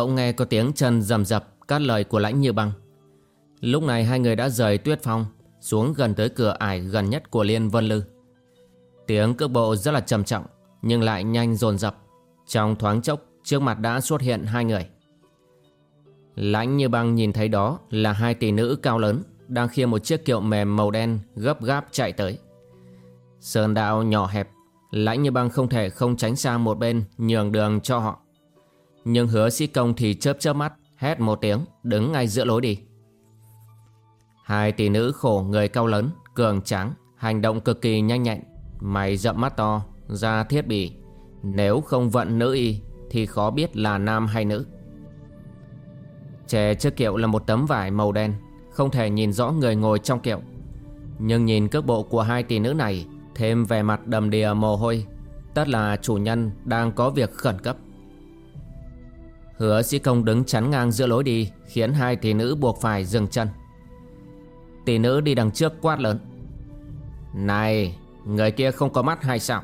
Bỗng nghe có tiếng chân rầm rập cắt lời của lãnh như băng. Lúc này hai người đã rời tuyết phong xuống gần tới cửa ải gần nhất của Liên Vân Lư. Tiếng cước bộ rất là trầm trọng nhưng lại nhanh dồn dập. Trong thoáng chốc trước mặt đã xuất hiện hai người. Lãnh như băng nhìn thấy đó là hai tỷ nữ cao lớn đang khiêng một chiếc kiệu mềm màu đen gấp gáp chạy tới. Sơn đạo nhỏ hẹp, lãnh như băng không thể không tránh sang một bên nhường đường cho họ. Nhưng hứa sĩ công thì chớp chớp mắt, Hét một tiếng, đứng ngay giữa lối đi. Hai tỷ nữ khổ người cao lớn, Cường tráng, Hành động cực kỳ nhanh nhẹn, Mày rậm mắt to, Da thiết bị. Nếu không vận nữ y, Thì khó biết là nam hay nữ. Trẻ trước kiệu là một tấm vải màu đen, Không thể nhìn rõ người ngồi trong kiệu. Nhưng nhìn cước bộ của hai tỷ nữ này, Thêm vẻ mặt đầm đìa mồ hôi. Tất là chủ nhân đang có việc khẩn cấp. Hứa sĩ công đứng chắn ngang giữa lối đi, Khiến hai tỷ nữ buộc phải dừng chân. Tỷ nữ đi đằng trước quát lớn. Này, Người kia không có mắt hay sao?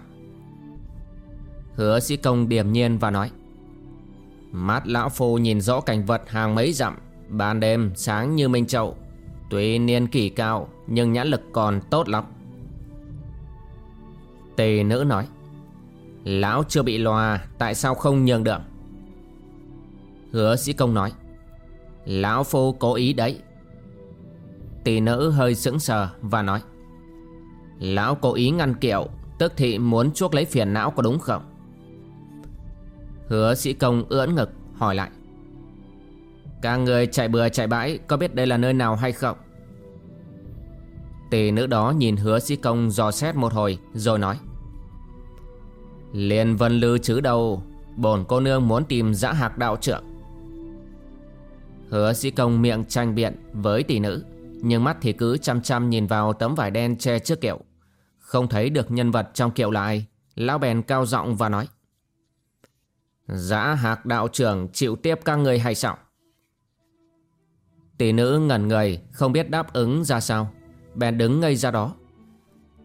Hứa sĩ công điềm nhiên và nói. Mắt lão phu nhìn rõ cảnh vật hàng mấy dặm, Ban đêm sáng như minh chậu Tuy niên kỷ cao, Nhưng nhãn lực còn tốt lắm. Tỷ nữ nói. Lão chưa bị loa Tại sao không nhường đường? Hứa sĩ công nói, Lão phu cố ý đấy. Tỷ nữ hơi sững sờ và nói, Lão cố ý ngăn kiệu, Tức thị muốn chuốc lấy phiền não có đúng không? Hứa sĩ công ưỡn ngực hỏi lại, cả người chạy bừa chạy bãi Có biết đây là nơi nào hay không? Tỷ nữ đó nhìn hứa sĩ công dò xét một hồi Rồi nói, Liên vân lư chứ đâu, Bổn cô nương muốn tìm dã hạc đạo trưởng. Hứa sĩ công miệng tranh biện với tỷ nữ, Nhưng mắt thì cứ chăm chăm nhìn vào tấm vải đen che trước kiệu. Không thấy được nhân vật trong kiệu là ai, Lão bèn cao giọng và nói. Giã hạc đạo trưởng chịu tiếp các người hay sao? Tỷ nữ ngẩn người, không biết đáp ứng ra sao. Bèn đứng ngây ra đó.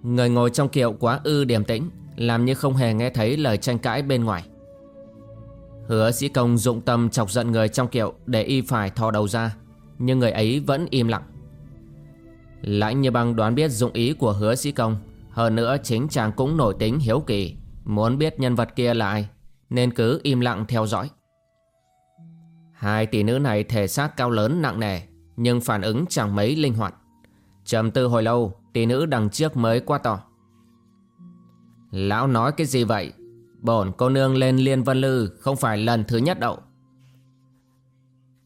Người ngồi trong kiệu quá ư điềm tĩnh, Làm như không hề nghe thấy lời tranh cãi bên ngoài. Hứa sĩ công dụng tâm chọc giận người trong kiệu để y phải thò đầu ra, Nhưng người ấy vẫn im lặng. Lãnh như băng đoán biết dụng ý của hứa sĩ công, Hơn nữa chính chàng cũng nổi tính hiếu kỳ, Muốn biết nhân vật kia là ai, Nên cứ im lặng theo dõi. Hai tỷ nữ này thể xác cao lớn nặng nề, Nhưng phản ứng chẳng mấy linh hoạt. Trầm tư hồi lâu, Tỷ nữ đằng trước mới qua tỏ Lão nói cái gì vậy? Bổn cô nương lên Liên Vân Lư không phải lần thứ nhất đâu.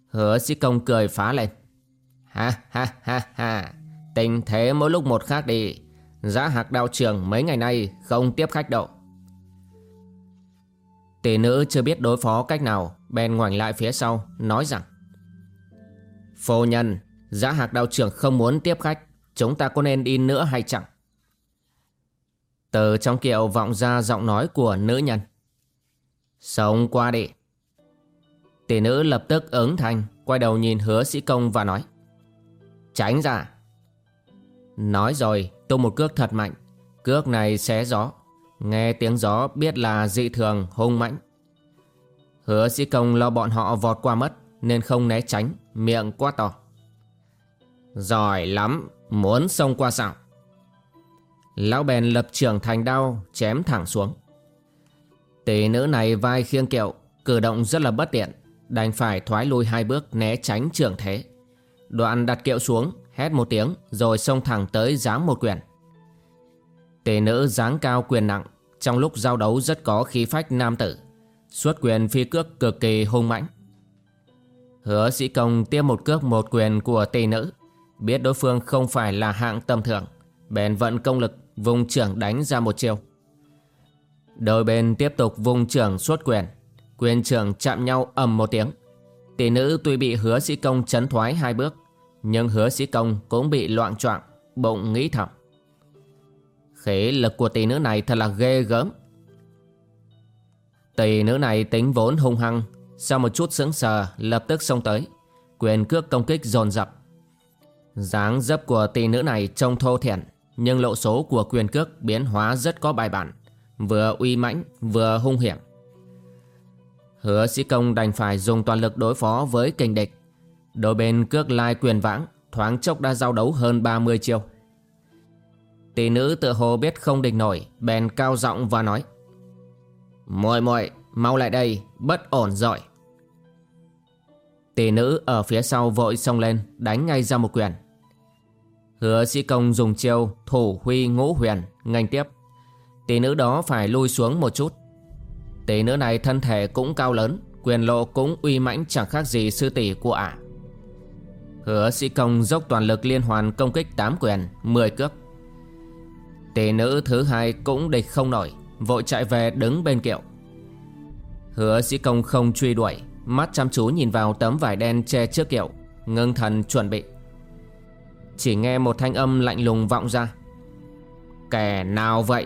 Hứa sĩ công cười phá lên. Ha ha ha ha. Tình thế mỗi lúc một khác đi. Giá hạc đạo trường mấy ngày nay không tiếp khách đâu. Tỷ nữ chưa biết đối phó cách nào, Bèn ngoảnh lại phía sau, Nói rằng, Phu nhân, Giá hạc đạo trưởng không muốn tiếp khách Chúng ta có nên đi nữa hay chẳng từ trong kiệu vọng ra giọng nói của nữ nhân. Sống qua đi. Tỷ nữ lập tức ứng thanh quay đầu nhìn hứa sĩ công và nói. Tránh ra. Nói rồi, tung một cước thật mạnh. Cước này xé gió. Nghe tiếng gió biết là dị thường hung mãnh. Hứa sĩ công lo bọn họ vọt qua mất Nên không né tránh Miệng quá to Giỏi lắm Muốn xông qua sao Lão bèn lập trường thành đao, Chém thẳng xuống. Tỷ nữ này vai khiêng kiệu, Cử động rất là bất tiện, Đành phải thoái lui hai bước né tránh trường thế. Đoạn đặt kiệu xuống, Hét một tiếng, rồi xông thẳng tới giáng một quyền. Tỷ nữ dáng cao quyền nặng, Trong lúc giao đấu rất có khí phách nam tử, Xuất quyền phi cước cực kỳ hung mãnh. Hứa sĩ công tiếp một cước một quyền của tỷ nữ, Biết đối phương không phải là hạng tầm thường, Bèn vận công lực vùng trưởng đánh ra một chiêu Đôi bên tiếp tục vùng trưởng xuất quyền. Quyền trưởng chạm nhau ầm một tiếng. Tỷ nữ tuy bị hứa sĩ công chấn thoái hai bước, Nhưng hứa sĩ công cũng bị loạn trọng Bụng nghĩ thầm. Khí lực của tỷ nữ này thật là ghê gớm. Tỷ nữ này tính vốn hung hăng, Sau một chút sững sờ, lập tức xông tới. Quyền cước công kích dồn dập. Dáng dấp của tỷ nữ này trông thô thiển. Nhưng lộ số của quyền cước biến hóa rất có bài bản, Vừa uy mãnh, vừa hung hiểm. Hứa sĩ công đành phải dùng toàn lực đối phó với kình địch. Đôi bên cước lai quyền vãng, Thoáng chốc đã giao đấu hơn 30 chiêu. Tỷ nữ tự hồ biết không địch nổi, Bèn cao giọng và nói, muội muội, mau lại đây, Bất ổn rồi. Tỷ nữ ở phía sau vội xông lên, Đánh ngay ra một quyền. Hứa sĩ công dùng chiêu Thủ huy ngũ huyền Ngành tiếp. Tỷ nữ đó phải lui xuống một chút. Tỷ nữ này thân thể cũng cao lớn, Quyền lộ cũng uy mãnh, chẳng khác gì sư tỷ của ả. Hứa sĩ công dốc toàn lực liên hoàn công kích 8 quyền 10 cước. Tỷ nữ thứ hai cũng địch không nổi, Vội chạy về đứng bên kiệu. Hứa sĩ công không truy đuổi, Mắt chăm chú nhìn vào tấm vải đen che trước kiệu, Ngưng thần chuẩn bị. Chỉ nghe một thanh âm lạnh lùng vọng ra. Kẻ nào vậy?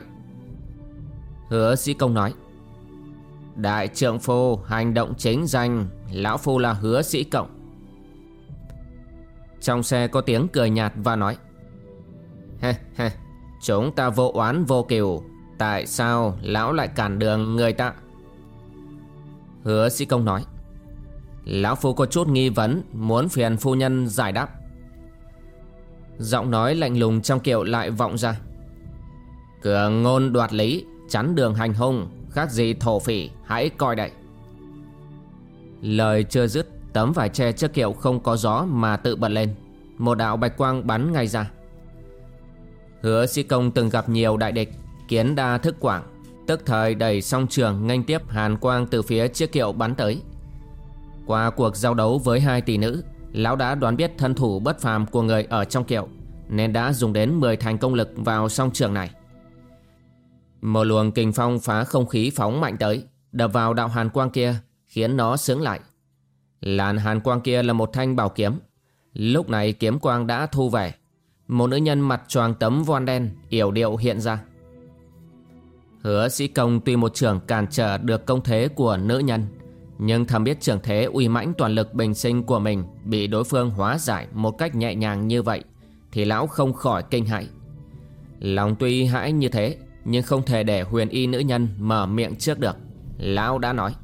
Hứa sĩ công nói. Đại trượng phu, hành động chính danh, Lão phu là hứa sĩ cộng. Trong xe có tiếng cười nhạt và nói. Hê hê, Chúng ta vô oán, vô kiều Tại sao lão lại cản đường người ta? Hứa sĩ công nói. Lão phu có chút nghi vấn, Muốn phiền phu nhân giải đáp. Giọng nói lạnh lùng trong kiệu lại vọng ra. Cường ngôn đoạt lý Chắn đường hành hung, Khác gì thổ phỉ, hãy coi đậy Lời chưa dứt, Tấm vải tre trước kiệu không có gió mà tự bật lên. Một đạo bạch quang bắn ngay ra. Hứa sĩ công từng gặp nhiều đại địch, Kiến đa thức quảng. Tức thời đẩy song trường nghênh tiếp hàn quang từ phía chiếc kiệu bắn tới. Qua cuộc giao đấu với hai tỷ nữ Lão đã đoán biết thân thủ bất phàm của người ở trong kiệu, Nên đã dùng đến 10 thành công lực vào song trường này. Một luồng kình phong phá không khí phóng mạnh tới, Đập vào đạo hàn quang kia, Khiến nó sướng lại. Làn hàn quang kia là một thanh bảo kiếm. Lúc này kiếm quang đã thu về. Một nữ nhân mặt choàng tấm voan đen, Yểu điệu hiện ra. Hứa sĩ công tuy một trưởng cản trở được công thế của nữ nhân nhưng thầm biết trưởng thế uy mãnh toàn lực bình sinh của mình Bị đối phương hóa giải một cách nhẹ nhàng như vậy, Thì lão không khỏi kinh hãi. Lòng tuy hãi như thế, Nhưng không thể để huyền y nữ nhân mở miệng trước được. Lão đã nói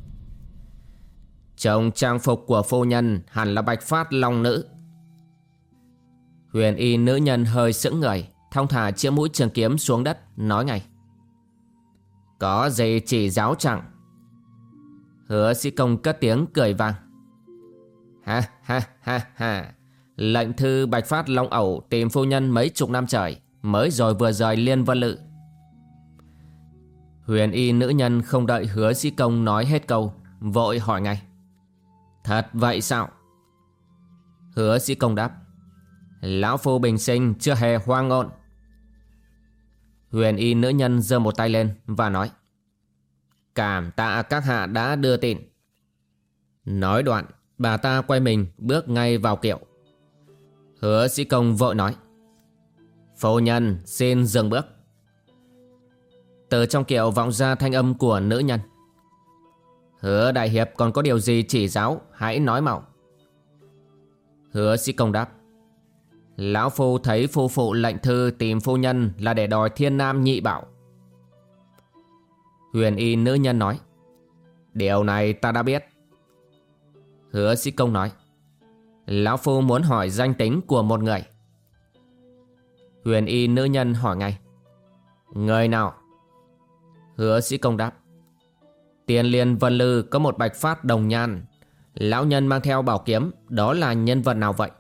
Trông trang phục của phu nhân hẳn là bạch phát long nữ. Huyền y nữ nhân hơi sững người, Thong thả chĩa mũi trường kiếm xuống đất, Nói ngay, có gì chỉ giáo chẳng? Hứa sĩ công cất tiếng cười vang. Ha ha ha ha. Lệnh thư Bạch Phát Long ẩu tìm phu nhân mấy chục năm trời, Mới rồi vừa rời Liên Vân Lự. Huyền y nữ nhân không đợi hứa sĩ công nói hết câu, Vội hỏi ngay. Thật vậy sao? Hứa sĩ công đáp. Lão phu bình sinh chưa hề hoang ngôn. Huyền y nữ nhân giơ một tay lên và nói. Cảm tạ các hạ đã đưa tin. Nói đoạn, Bà ta quay mình bước ngay vào kiệu. Hứa sĩ công vội nói, Phu nhân, xin dừng bước. Từ trong kiệu vọng ra thanh âm của nữ nhân. Hứa đại hiệp, còn có điều gì chỉ giáo, Hãy nói mạo Hứa sĩ công đáp, Lão Phu thấy phu phụ lệnh thư tìm phu nhân là để đòi thiên nam nhị bảo. Huyền y nữ nhân nói. Điều này ta đã biết. Hứa sĩ công nói, Lão Phu muốn hỏi danh tính của một người. Huyền y nữ nhân hỏi ngay, Người nào? Hứa sĩ công đáp, Tiền liên vân lư có một bạch phát đồng nhan. Lão nhân mang theo bảo kiếm, Đó là nhân vật nào vậy?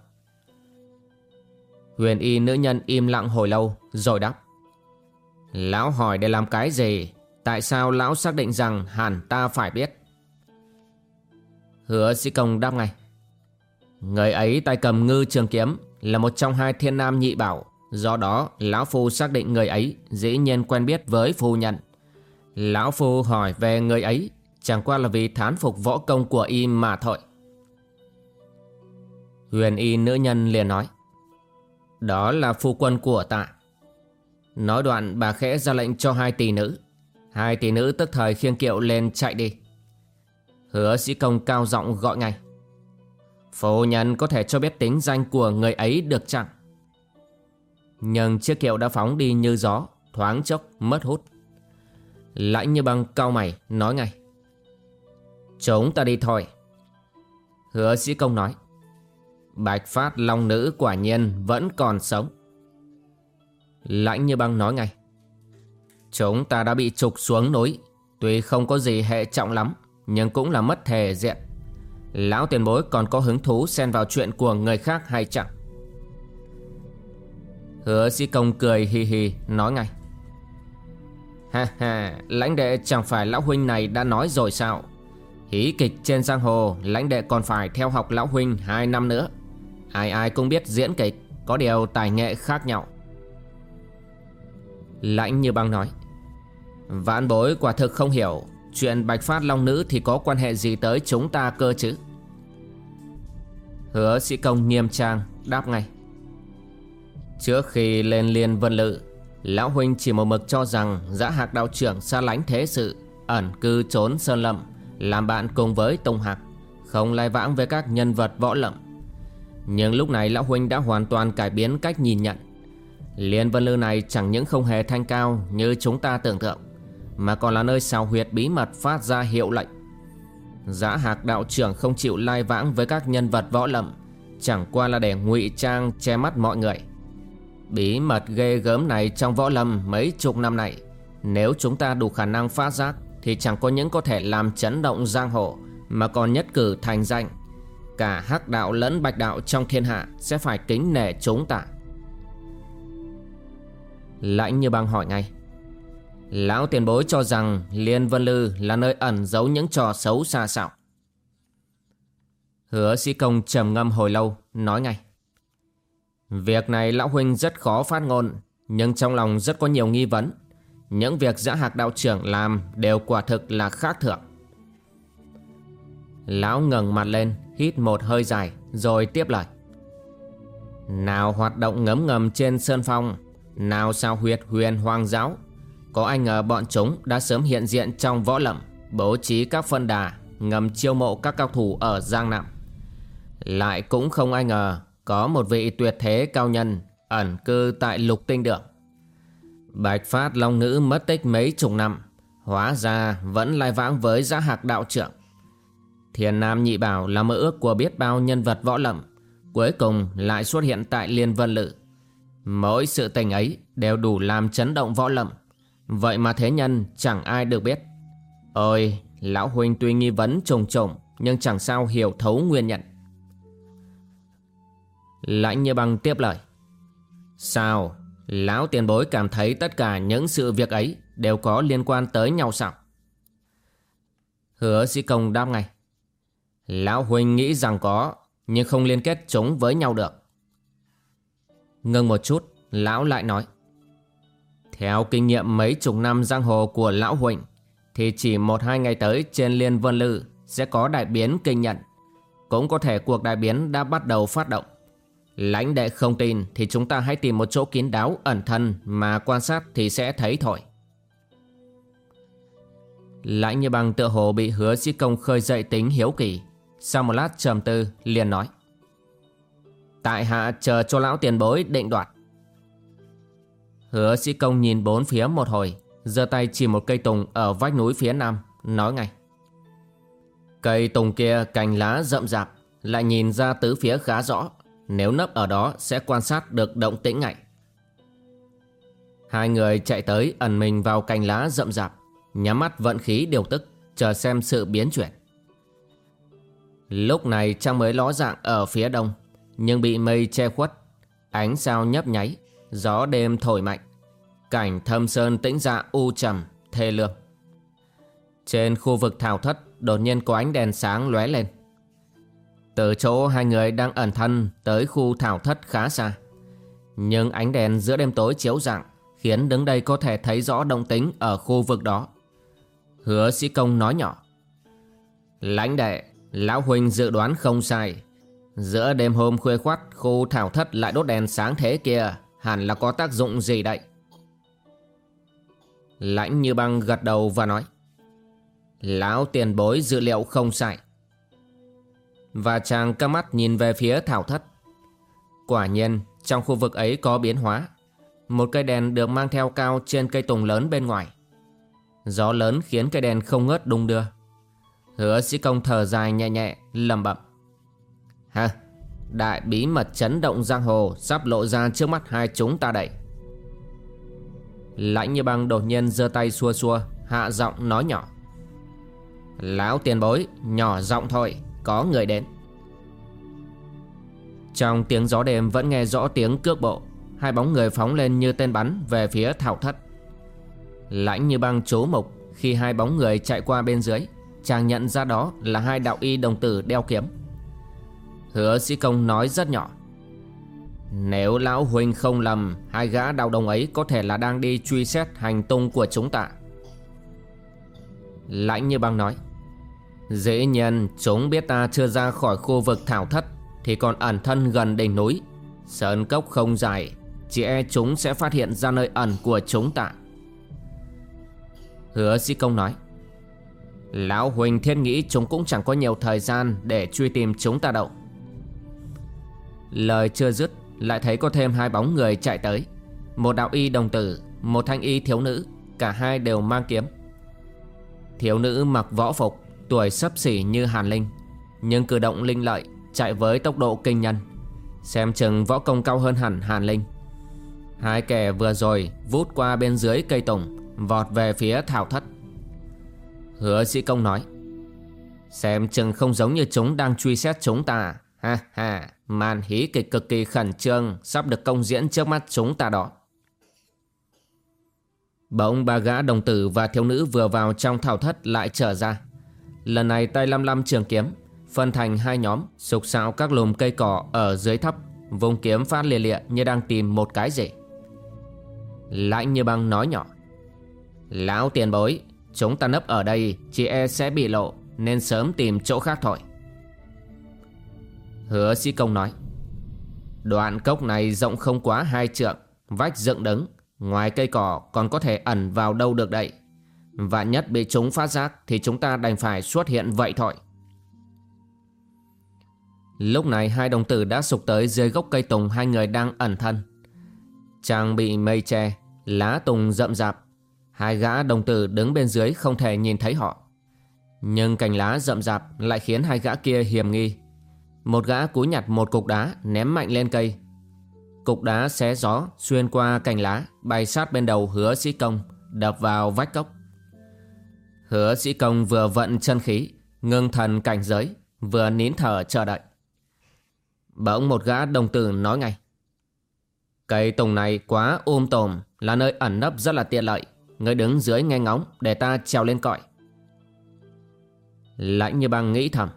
Huyền y nữ nhân im lặng hồi lâu, Rồi đáp, Lão hỏi để làm cái gì? Tại sao lão xác định rằng hẳn ta phải biết? Hứa sĩ công đáp ngay. Người ấy tay cầm ngư trường kiếm Là một trong hai thiên nam nhị bảo. Do đó, Lão Phu xác định người ấy Dĩ nhiên quen biết với phu nhận Lão Phu hỏi về người ấy, Chẳng qua là vì thán phục võ công của y mà thôi. Huyền y nữ nhân liền nói, Đó là phu quân của ta. Nói đoạn bà khẽ ra lệnh cho hai tỷ nữ. Hai tỷ nữ tức thời khiêng kiệu lên chạy đi. Hứa sĩ công cao giọng gọi ngay. Phu nhân có thể cho biết tính danh của người ấy được chẳng Nhưng chiếc kiệu đã phóng đi như gió, Thoáng chốc mất hút. Lãnh như băng cao mày, nói ngay. Chúng ta đi thôi. Hứa sĩ công nói. Bạch phát long nữ quả nhiên vẫn còn sống. Lãnh như băng nói ngay. Chúng ta đã bị trục xuống núi. Tuy không có gì hệ trọng lắm, Nhưng cũng là mất thể diện. Lão tiền bối còn có hứng thú xen vào chuyện của người khác hay chẳng? Hứa sĩ công cười hì hì, nói ngay. Ha ha, Lãnh đệ chẳng phải lão huynh này đã nói rồi sao? Hí kịch trên giang hồ, Lãnh đệ còn phải theo học lão huynh hai năm nữa. Ai ai cũng biết diễn kịch, Có điều tài nghệ khác nhau. Lãnh như băng nói. Vãn bối, quả thực không hiểu. Chuyện bạch phát long nữ thì có quan hệ gì tới chúng ta cơ chứ? Hứa sĩ công nghiêm trang, đáp ngay. Trước khi lên liên vân lự, Lão Huynh chỉ một mực cho rằng Giã hạc đạo trưởng xa lánh thế sự, Ẩn cư trốn sơn lâm, Làm bạn cùng với Tông Hạc, Không lai vãng với các nhân vật võ lậm Nhưng lúc này Lão Huynh đã hoàn toàn cải biến cách nhìn nhận. Liên Vân Lư này chẳng những không hề thanh cao như chúng ta tưởng tượng. Mà còn là nơi xào huyệt bí mật phát ra hiệu lệnh. Giã hạc đạo trưởng không chịu lai vãng với các nhân vật võ lầm Chẳng qua là để ngụy trang che mắt mọi người. Bí mật ghê gớm này trong võ lâm mấy chục năm này, Nếu chúng ta đủ khả năng phát giác Thì chẳng có những có thể làm chấn động giang hồ Mà còn nhất cử thành danh. Cả hắc đạo lẫn bạch đạo trong thiên hạ Sẽ phải kính nể chúng ta. Lãnh như băng hỏi ngay Lão tiền bối cho rằng Liên Vân Lư là nơi ẩn giấu những trò xấu xa xạo Hứa sĩ công trầm ngâm hồi lâu, Nói ngay. Việc này lão huynh rất khó phát ngôn, Nhưng trong lòng rất có nhiều nghi vấn. Những việc giã hạc đạo trưởng làm Đều quả thực là khác thường. Lão ngẩng mặt lên, Hít một hơi dài, Rồi tiếp lời. Nào hoạt động ngấm ngầm trên sơn phong, Nào sao huyệt huyền hoang giáo có ai ngờ bọn chúng đã sớm hiện diện trong võ lẩm Bố trí các phân đà Ngầm chiêu mộ các cao thủ ở Giang nam Lại cũng không ai ngờ có một vị tuyệt thế cao nhân ẩn cư tại lục tinh đường. Bạch Phát Long Nữ mất tích mấy chục năm, hóa ra vẫn lai vãng với giá hạc đạo trưởng. Thiền Nam Nhị Bảo là mơ ước của biết bao nhân vật võ lẩm cuối cùng lại xuất hiện tại Liên Vân Lự. Mỗi sự tình ấy đều đủ làm chấn động võ lẩm vậy mà thế nhân chẳng ai được biết. Ôi, Lão Huynh tuy nghi vấn trùng trùng nhưng chẳng sao hiểu thấu nguyên nhận. Lãnh như băng tiếp lời. Sao Lão tiền bối cảm thấy tất cả những sự việc ấy Đều có liên quan tới nhau sao? Hứa sĩ công đáp ngay. Lão Huynh nghĩ rằng có Nhưng không liên kết chúng với nhau được. Ngưng một chút Lão lại nói. Theo kinh nghiệm mấy chục năm giang hồ của Lão Huynh Thì chỉ một hai ngày tới trên Liên Vân Lư Sẽ có đại biến kinh nhận Cũng có thể cuộc đại biến đã bắt đầu phát động Lãnh đệ không tin thì chúng ta hãy tìm một chỗ kín đáo, ẩn thân mà quan sát thì sẽ thấy thôi. Lãnh như bằng tựa hồ bị hứa sĩ công khơi dậy tính hiếu kỳ. Sau một lát trầm tư, liền nói. Tại hạ chờ cho lão tiền bối định đoạt. Hứa sĩ công nhìn bốn phía một hồi, giơ tay chỉ một cây tùng ở vách núi phía nam, nói ngay. Cây tùng kia cành lá rậm rạp Lại nhìn ra tứ phía khá rõ. Nếu nấp ở đó sẽ quan sát được động tĩnh ngại Hai người chạy tới ẩn mình vào cành lá rậm rạp Nhắm mắt vận khí điều tức Chờ xem sự biến chuyển. Lúc này trăng mới ló dạng ở phía đông Nhưng bị mây che khuất Ánh sao nhấp nháy Gió đêm thổi mạnh. Cảnh thâm sơn tĩnh dạ u trầm, Thê lương. Trên khu vực thảo thất, Đột nhiên có ánh đèn sáng lóe lên. Từ chỗ hai người đang ẩn thân Tới khu thảo thất khá xa. Nhưng ánh đèn giữa đêm tối chiếu rạng Khiến đứng đây có thể thấy rõ động tính Ở khu vực đó. Hứa sĩ công nói nhỏ, Lãnh đệ, Lão Huynh dự đoán không sai. Giữa đêm hôm khuya khoắt, Khu thảo thất lại đốt đèn sáng thế kia, Hẳn là có tác dụng gì đây Lãnh như băng gật đầu và nói, Lão tiền bối dự liệu không sai. Và chàng căm mắt nhìn về phía thảo thất. Quả nhiên, trong khu vực ấy có biến hóa. Một cây đèn được mang theo cao trên cây tùng lớn bên ngoài. Gió lớn khiến cây đèn không ngớt đung đưa. Hứa sĩ công thở dài nhẹ nhẹ lầm bậm Ha Đại bí mật chấn động giang hồ Sắp lộ ra trước mắt hai chúng ta đẩy Lãnh như băng đột nhiên giơ tay xua xua, Hạ giọng nói nhỏ. Lão tiền bối, Nhỏ giọng thôi, Có người đến. Trong tiếng gió đêm vẫn nghe rõ tiếng cước bộ, Hai bóng người phóng lên như tên bắn Về phía thảo thất. Lãnh như băng chố mục, Khi hai bóng người chạy qua bên dưới, Chàng nhận ra đó là hai đạo y đồng tử đeo kiếm. Hứa sĩ công nói rất nhỏ. Nếu lão huynh không lầm, Hai gã đào đồng ấy có thể là đang đi truy xét hành tung của chúng ta. Lãnh như băng nói Dễ nhiên, chúng biết ta chưa ra khỏi khu vực thảo thất, Thì còn ẩn thân gần đỉnh núi. Sơn cốc không dài, Chỉ e chúng sẽ phát hiện ra nơi ẩn của chúng ta. Hứa sĩ công nói, Lão Huỳnh thiên nghĩ chúng cũng chẳng có nhiều thời gian Để truy tìm chúng ta đâu. Lời chưa dứt lại thấy có thêm hai bóng người chạy tới. Một đạo y đồng tử, Một thanh y thiếu nữ, Cả hai đều mang kiếm. Thiếu nữ mặc võ phục, Tuổi sấp xỉ như Hàn Linh, Nhưng cử động linh lợi, Chạy với tốc độ kinh nhân. Xem chừng võ công cao hơn hẳn Hàn Linh. Hai kẻ vừa rồi Vút qua bên dưới cây tùng, Vọt về phía thảo thất. Hứa sĩ công nói, Xem chừng không giống như chúng đang truy xét chúng ta, Ha ha. Màn hí kịch cực kỳ khẩn trương, Sắp được công diễn trước mắt chúng ta đó. Bỗng ba gã đồng tử và thiếu nữ vừa vào trong thảo thất lại trở ra. Lần này tay lăm lăm trường kiếm, Phân thành hai nhóm, Sục sạo các lùm cây cỏ ở dưới thấp, Vùng kiếm phát lìa lịa như đang tìm một cái gì. Lãnh như băng nói nhỏ, Lão tiền bối, Chúng ta nấp ở đây Chỉ e sẽ bị lộ, Nên sớm tìm chỗ khác thôi. Hứa sĩ công nói. Đoạn cốc này rộng không quá hai trượng, Vách dựng đứng, Ngoài cây cỏ còn có thể ẩn vào đâu được đây Vạn nhất bị chúng phát giác Thì chúng ta đành phải xuất hiện vậy thôi. Lúc này hai đồng tử đã sụp tới dưới gốc cây tùng hai người đang ẩn thân. Chàng bị mây che, Lá tùng rậm rạp. Hai gã đồng tử đứng bên dưới không thể nhìn thấy họ. Nhưng cành lá rậm rạp lại khiến hai gã kia hiểm nghi. Một gã cúi nhặt một cục đá, ném mạnh lên cây. Cục đá xé gió, xuyên qua cành lá, bay sát bên đầu hứa sĩ công, đập vào vách cốc. Hứa sĩ công vừa vận chân khí, ngưng thần cảnh giới, vừa nín thở chờ đợi. Bỗng một gã đồng tử nói ngay. Cây tùng này quá um ôm tồm là nơi ẩn nấp rất là tiện lợi. Người đứng dưới nghe ngóng để ta trèo lên cõi. Lãnh như băng nghĩ thầm.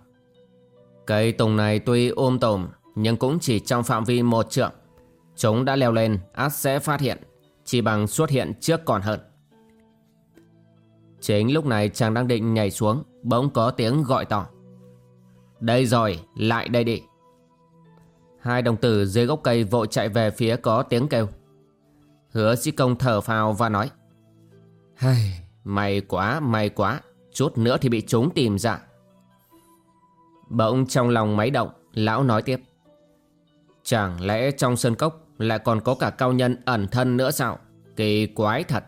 Cây tùng này tuy ôm tồm Nhưng cũng chỉ trong phạm vi một trượng. Chúng đã leo lên át sẽ phát hiện Chỉ bằng xuất hiện trước còn hơn. Chính lúc này chàng đang định nhảy xuống Bỗng có tiếng gọi to. Đây rồi, lại đây đi. Hai đồng tử dưới gốc cây vội chạy về phía có tiếng kêu. Hứa sĩ công thở phào và nói. Hay, may quá, may quá, chút nữa thì bị chúng tìm ra. Bỗng trong lòng máy động, lão nói tiếp. Chẳng lẽ trong sân cốc lại còn có cả cao nhân ẩn thân nữa sao? Kỳ quái thật.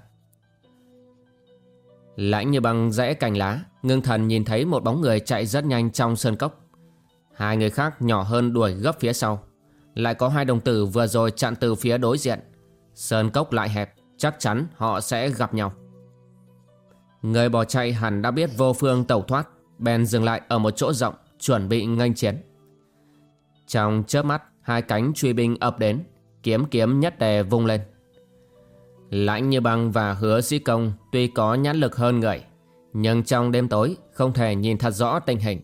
Lãnh như băng rẽ cành lá, Ngưng thần nhìn thấy một bóng người chạy rất nhanh trong sơn cốc Hai người khác nhỏ hơn đuổi gấp phía sau Lại có hai đồng tử vừa rồi chặn từ phía đối diện Sơn cốc lại hẹp Chắc chắn họ sẽ gặp nhau Người bỏ chạy hẳn đã biết vô phương tẩu thoát Bèn dừng lại ở một chỗ rộng Chuẩn bị nghênh chiến. Trong chớp mắt, Hai cánh truy binh ập đến, Kiếm kiếm nhất đề vung lên. Lãnh như băng và hứa sĩ công Tuy có nhãn lực hơn người, Nhưng trong đêm tối Không thể nhìn thật rõ tình hình.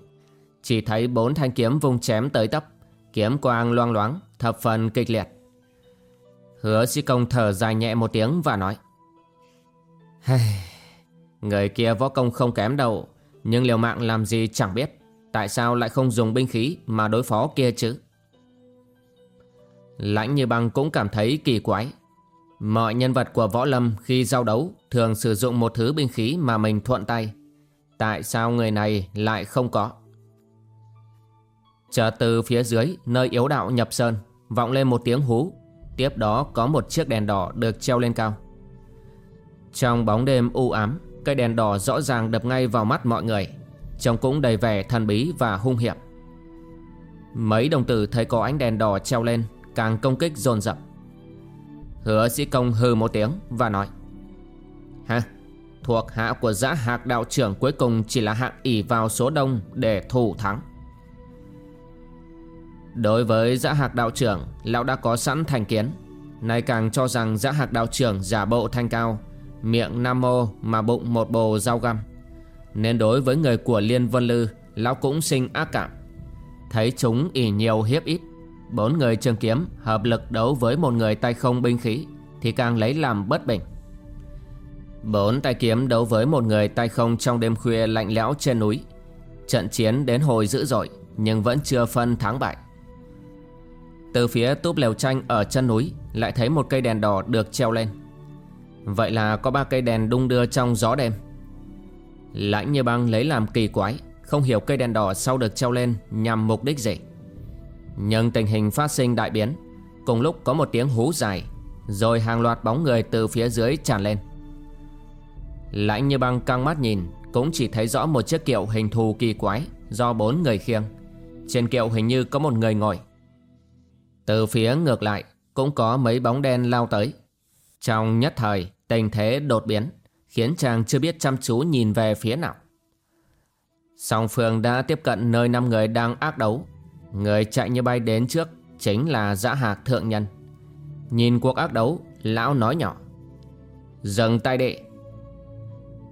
Chỉ thấy bốn thanh kiếm vung chém tới tấp, Kiếm quang loang loáng, Thập phần kịch liệt. Hứa sĩ công thở dài nhẹ một tiếng và nói Người kia võ công không kém đâu, Nhưng liều mạng làm gì chẳng biết. Tại sao lại không dùng binh khí Mà đối phó kia chứ? Lãnh như băng cũng cảm thấy kỳ quái. Mọi nhân vật của võ lâm khi giao đấu Thường sử dụng một thứ binh khí mà mình thuận tay. Tại sao người này lại không có? Chờ từ phía dưới, nơi yếu đạo nhập sơn, Vọng lên một tiếng hú. Tiếp đó có một chiếc đèn đỏ được treo lên cao. Trong bóng đêm u ám Cây đèn đỏ rõ ràng đập ngay vào mắt mọi người. Trông cũng đầy vẻ thần bí và hung hiểm. Mấy đồng tử thấy có ánh đèn đỏ treo lên, Càng công kích dồn dập. Hứa sĩ công hư một tiếng và nói Ha Thuộc hạ của giã hạc đạo trưởng cuối cùng chỉ là hạng ỉ vào số đông để thủ thắng. Đối với giã hạc đạo trưởng, Lão đã có sẵn thành kiến. Nay càng cho rằng giã hạc đạo trưởng giả bộ thanh cao, Miệng nam mô mà bụng một bồ dao găm. Nên đối với người của Liên Vân Lư, Lão cũng sinh ác cảm. Thấy chúng ỉ nhiều hiếp ít, Bốn người trường kiếm hợp lực đấu với một người tay không binh khí Thì càng lấy làm bất bình. Bốn tay kiếm đấu với một người tay không trong đêm khuya lạnh lẽo trên núi, Trận chiến đến hồi dữ dội Nhưng vẫn chưa phân thắng bại. Từ phía túp lều tranh ở chân núi Lại thấy một cây đèn đỏ được treo lên. Vậy là có ba cây đèn đung đưa trong gió đêm. Lãnh như băng lấy làm kỳ quái, Không hiểu cây đèn đỏ sau được treo lên Nhằm mục đích gì. Nhưng tình hình phát sinh đại biến. Cùng lúc có một tiếng hú dài, Rồi hàng loạt bóng người từ phía dưới tràn lên. Lãnh như băng căng mắt nhìn, Cũng chỉ thấy rõ một chiếc kiệu hình thù kỳ quái Do bốn người khiêng. Trên kiệu hình như có một người ngồi. Từ phía ngược lại, Cũng có mấy bóng đen lao tới. Trong nhất thời, Tình thế đột biến. Khiến chàng chưa biết chăm chú nhìn về phía nào. Song phương đã tiếp cận nơi năm người đang ác đấu. Người chạy như bay đến trước Chính là dã hạc thượng nhân. Nhìn cuộc ác đấu, Lão nói nhỏ. Dừng tay đệ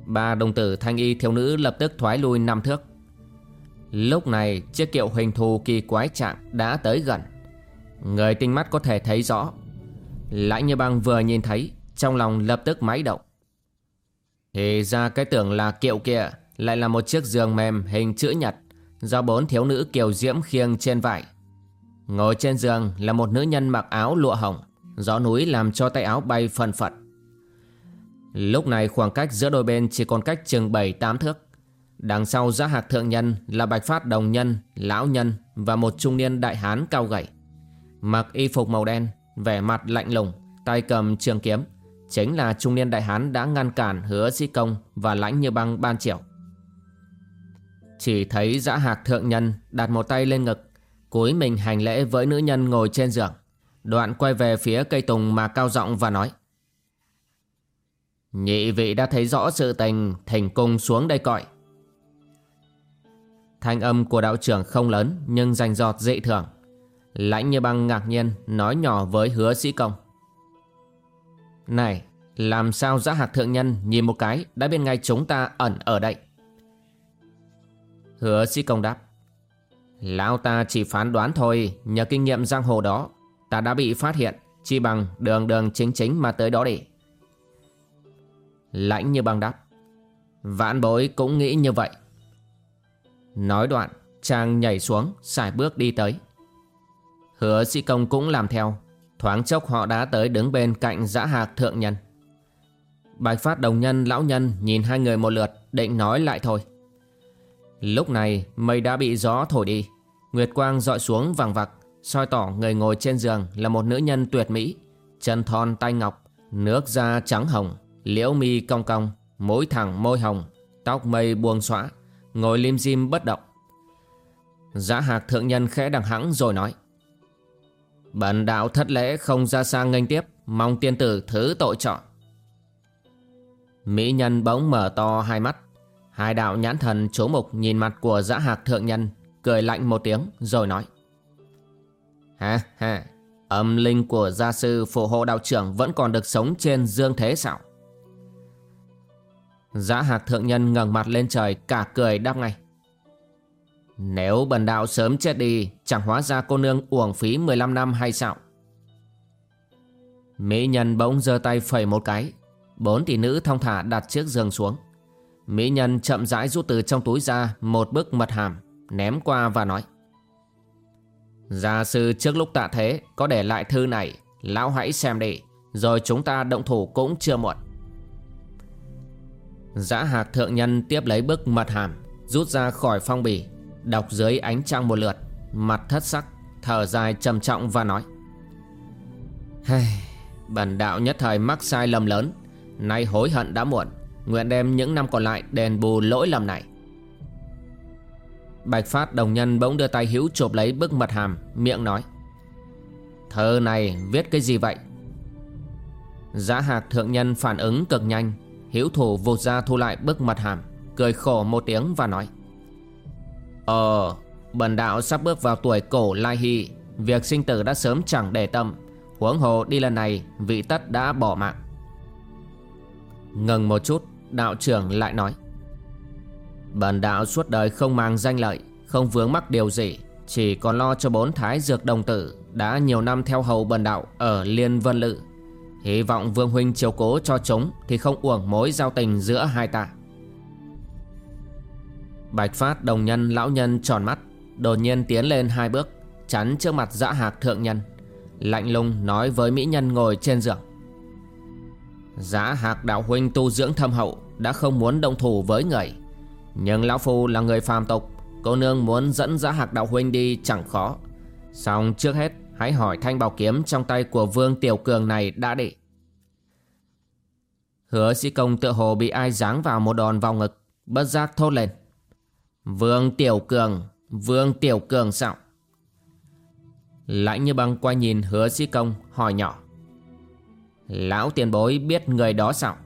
Ba đồng tử thanh y thiếu nữ lập tức thoái lui năm thước. Lúc này, chiếc kiệu hình thù kỳ quái trạng đã tới gần. Người tinh mắt có thể thấy rõ. Lãnh như băng vừa nhìn thấy, Trong lòng lập tức máy động. Thì ra cái tưởng là kiệu kia Lại là một chiếc giường mềm hình chữ nhật Do bốn thiếu nữ kiều diễm khiêng trên vải Ngồi trên giường là một nữ nhân mặc áo lụa hồng Gió núi làm cho tay áo bay phần phật Lúc này khoảng cách giữa đôi bên chỉ còn cách chừng 7-8 thước. Đằng sau giá hạc thượng nhân là bạch phát đồng nhân, lão nhân và một trung niên đại hán cao gầy. Mặc y phục màu đen, vẻ mặt lạnh lùng, tay cầm trường kiếm. Chính là trung niên đại hán đã ngăn cản hứa sĩ công và lãnh như băng ban triệu. Chỉ thấy dã hạc thượng nhân đặt một tay lên ngực, cúi mình hành lễ với nữ nhân ngồi trên giường. Đoạn quay về phía cây tùng mà cao giọng và nói. Nhị vị đã thấy rõ sự tình Thành cung xuống đây cõi Thanh âm của đạo trưởng không lớn Nhưng rành giọt dị thường Lãnh như băng ngạc nhiên Nói nhỏ với hứa sĩ công này, Làm sao giã hạc thượng nhân Nhìn một cái, đã bên ngay chúng ta ẩn ở đây? Hứa sĩ công đáp, Lão ta chỉ phán đoán thôi, Nhờ kinh nghiệm giang hồ đó, Ta đã bị phát hiện, Chi bằng đường đường chính chính mà tới đó để Lãnh như băng đáp Vãn bối cũng nghĩ như vậy. Nói đoạn, Chàng nhảy xuống, xài bước đi tới. Hứa sĩ công cũng làm theo Thoáng chốc họ đã tới đứng bên cạnh dã hạc thượng nhân. Bạch phát đồng nhân, lão nhân nhìn hai người một lượt, định nói lại thôi. Lúc này, mây đã bị gió thổi đi. Nguyệt quang dọi xuống vàng vặc, soi tỏ người ngồi trên giường là một nữ nhân tuyệt mỹ. Chân thon tay ngọc, Nước da trắng hồng, Liễu mi cong cong, mũi thẳng môi hồng, Tóc mây buông xõa, Ngồi lim dim bất động. Giã hạc thượng nhân khẽ đằng hắng rồi nói Bần đạo thất lễ không ra sang nghênh tiếp. Mong tiên tử thứ tội chọn. Mỹ nhân bỗng mở to hai mắt. Hai đạo nhãn thần chố mục nhìn mặt của giã hạc thượng nhân, Cười lạnh một tiếng, rồi nói. Ha ha Âm linh của gia sư phụ hộ đạo trưởng Vẫn còn được sống trên dương thế sao? Giã hạc thượng nhân ngẩng mặt lên trời, Cả cười đáp ngay. Nếu bần đạo sớm chết đi, Chẳng hóa ra cô nương uổng phí 15 năm hay sao? Mỹ nhân bỗng giơ tay phẩy một cái. Bốn tỷ nữ thong thả đặt chiếc giường xuống. Mỹ nhân chậm rãi rút từ trong túi ra Một bức mật hàm, Ném qua và nói, Gia sư trước lúc tạ thế, Có để lại thư này, Lão hãy xem đi, Rồi chúng ta động thủ cũng chưa muộn. Giã hạc thượng nhân tiếp lấy bức mật hàm, Rút ra khỏi phong bì. Đọc dưới ánh trăng một lượt Mặt thất sắc Thở dài trầm trọng và nói Hey, Bần đạo nhất thời mắc sai lầm lớn Nay hối hận đã muộn Nguyện đem những năm còn lại đền bù lỗi lầm này. Bạch Phát đồng nhân bỗng đưa tay hữu chộp lấy bức mật hàm Miệng nói Thơ này viết cái gì vậy? Giá hạc thượng nhân phản ứng cực nhanh Hữu thủ vụt ra thu lại bức mật hàm Cười khổ một tiếng và nói Ờ Bần đạo sắp bước vào tuổi cổ lai hy Việc sinh tử đã sớm chẳng để tâm. Huống hồ đi lần này, Vị tất đã bỏ mạng. Ngừng một chút, Đạo trưởng lại nói. Bần đạo suốt đời không mang danh lợi, Không vướng mắc điều gì, Chỉ còn lo cho bốn thái dược đồng tử Đã nhiều năm theo hầu bần đạo Ở Liên Vân Lự. Hy vọng Vương Huynh chiếu cố cho chúng Thì không uổng mối giao tình giữa hai ta. Bạch Phát đồng nhân lão nhân tròn mắt, Đột nhiên tiến lên hai bước, Chắn trước mặt dã hạc thượng nhân, Lạnh lùng nói với mỹ nhân ngồi trên giường. Giá hạc đạo huynh tu dưỡng thâm hậu, Đã không muốn động thủ với người. Nhưng lão phu là người phàm tục, Cô nương muốn dẫn giá hạc đạo huynh đi chẳng khó. Xong trước hết, Hãy hỏi thanh bảo kiếm trong tay của vương tiểu cường này đã để Hứa sĩ công tựa hồ bị ai giáng vào một đòn vào ngực, Bất giác thốt lên. Vương tiểu cường, Vương tiểu cường sao? Lãnh như băng quay nhìn hứa sĩ công, hỏi nhỏ. Lão tiền bối biết người đó sao?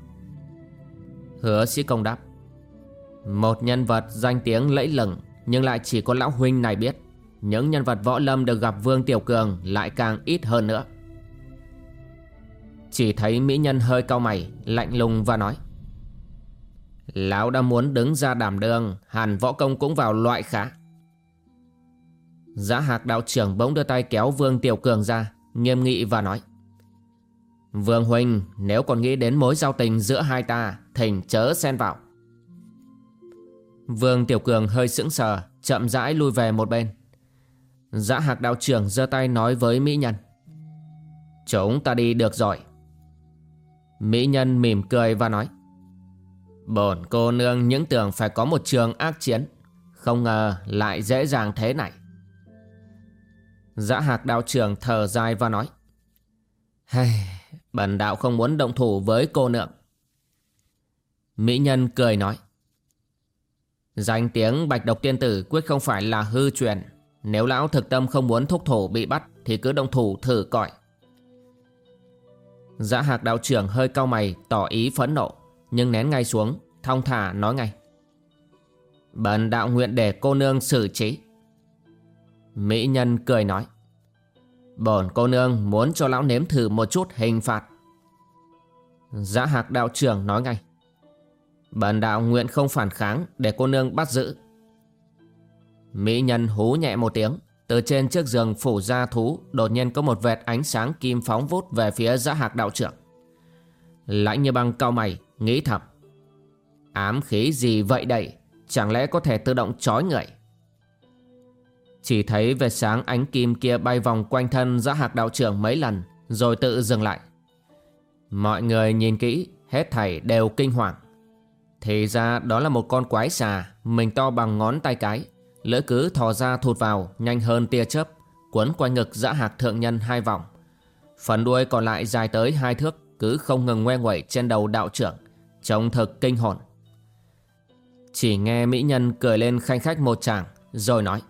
Hứa sĩ công đáp. Một nhân vật danh tiếng lẫy lừng, Nhưng lại chỉ có lão huynh này biết. Những nhân vật võ lâm được gặp Vương Tiểu Cường Lại càng ít hơn nữa. Chỉ thấy mỹ nhân hơi cau mày, Lạnh lùng và nói. Lão đã muốn đứng ra đảm đường, Hàn võ công cũng vào loại khá. Giá hạc đạo trưởng bỗng đưa tay kéo Vương Tiểu Cường ra, Nghiêm nghị và nói, Vương Huynh, nếu còn nghĩ đến mối giao tình giữa hai ta, Thỉnh chớ xen vào. Vương Tiểu Cường hơi sững sờ, Chậm rãi lui về một bên. Giá hạc đạo trưởng giơ tay nói với Mỹ Nhân, Chúng ta đi được rồi. Mỹ Nhân mỉm cười và nói Bổn cô nương những tưởng phải có một trường ác chiến. Không ngờ lại dễ dàng thế này. Dã hạc đạo trưởng thở dài và nói hey, Bần đạo không muốn động thủ với cô nương. Mỹ nhân cười nói Danh tiếng bạch độc tiên tử quyết không phải là hư truyền. Nếu lão thực tâm không muốn thúc thủ bị bắt Thì cứ động thủ thử coi. Giã hạc đạo trưởng hơi cau mày tỏ ý phẫn nộ. Nhưng nén ngay xuống, Thong thả nói ngay. Bần đạo nguyện để cô nương xử trí. Mỹ nhân cười nói. Bổn cô nương muốn cho lão nếm thử một chút hình phạt. Giã hạc đạo trưởng nói ngay. Bần đạo nguyện không phản kháng Để cô nương bắt giữ. Mỹ nhân hú nhẹ một tiếng. Từ trên chiếc giường phủ ra thú, Đột nhiên có một vệt ánh sáng kim phóng vút Về phía giã hạc đạo trưởng. Lãnh như băng cao mày Nghĩ thầm. Ám khí gì vậy đây? Chẳng lẽ có thể tự động trói người? Chỉ thấy vệt sáng ánh kim kia bay vòng quanh thân giã hạc đạo trưởng mấy lần, Rồi tự dừng lại. Mọi người nhìn kỹ, Hết thảy đều kinh hoàng. Thì ra đó là một con quái xà, Mình to bằng ngón tay cái. Lưỡi cứ thò ra thụt vào, Nhanh hơn tia chớp Quấn quanh ngực dã hạc thượng nhân hai vòng. Phần đuôi còn lại dài tới hai thước, Cứ không ngừng ngoe nguẩy trên đầu đạo trưởng. Trông thực kinh hồn. Chỉ nghe mỹ nhân cười lên khanh khách một chàng Rồi nói,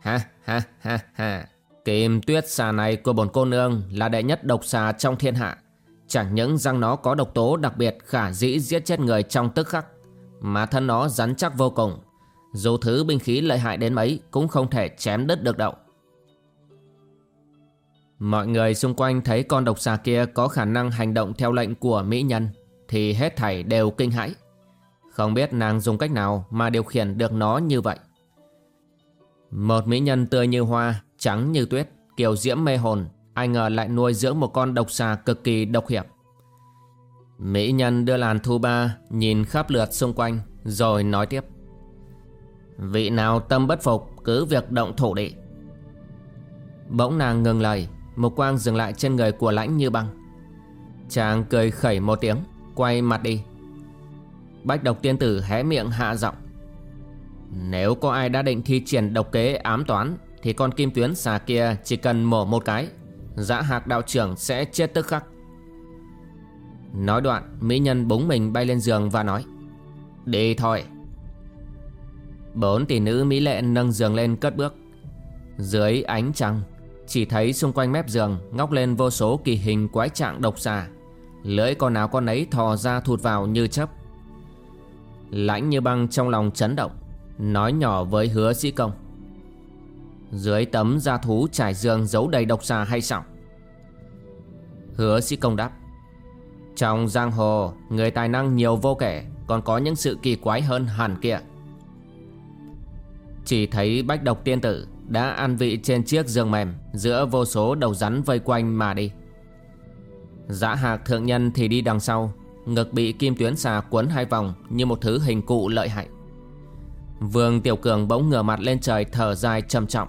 Ha ha ha ha, Kim tuyết xà này của bổn cô nương Là đệ nhất độc xà trong thiên hạ. Chẳng những răng nó có độc tố đặc biệt Khả dĩ giết chết người trong tức khắc, Mà thân nó rắn chắc vô cùng. Dù thứ binh khí lợi hại đến mấy Cũng không thể chém đứt được đậu Mọi người xung quanh thấy con độc xà kia có khả năng hành động theo lệnh của mỹ nhân. Thì hết thảy đều kinh hãi. Không biết nàng dùng cách nào mà điều khiển được nó như vậy. Một mỹ nhân tươi như hoa, trắng như tuyết, kiều diễm mê hồn Ai ngờ lại nuôi dưỡng một con độc xà cực kỳ độc hiểm Mỹ nhân đưa làn thu ba nhìn khắp lượt xung quanh rồi nói tiếp. Vị nào tâm bất phục cứ việc động thủ đi. Bỗng nàng ngừng lời một quang dừng lại trên người của lãnh như băng. Chàng cười khẩy một tiếng. Quay mặt đi. Bách độc tiên tử hé miệng hạ giọng. Nếu có ai đã định thi triển độc kế ám toán, Thì con kim tuyến xà kia chỉ cần mổ một cái Dã hạc đạo trưởng sẽ chết tức khắc. Nói đoạn, Mỹ nhân búng mình bay lên giường và nói, Đi thôi. Bốn tỷ nữ Mỹ lệ nâng giường lên cất bước. Dưới ánh trăng, chỉ thấy xung quanh mép giường ngóc lên vô số kỳ hình quái trạng độc xà. Lưỡi con nào con ấy thò ra thụt vào như chấp Lãnh như băng trong lòng chấn động, Nói nhỏ với hứa sĩ công. Dưới tấm da thú trải giường giấu đầy độc xà hay sao? Hứa sĩ công đáp. Trong giang hồ, Người tài năng nhiều vô kể, Còn có những sự kỳ quái hơn hẳn kia. Chỉ thấy bách độc tiên tử đã ăn vị trên chiếc giường mềm giữa vô số đầu rắn vây quanh mà đi. Dạ Giã hạc thượng nhân thì đi đằng sau, ngực bị kim tuyến xà quấn hai vòng như một thứ hình cụ lợi hại. Vương Tiểu Cường bỗng ngửa mặt lên trời thở dài trầm trọng.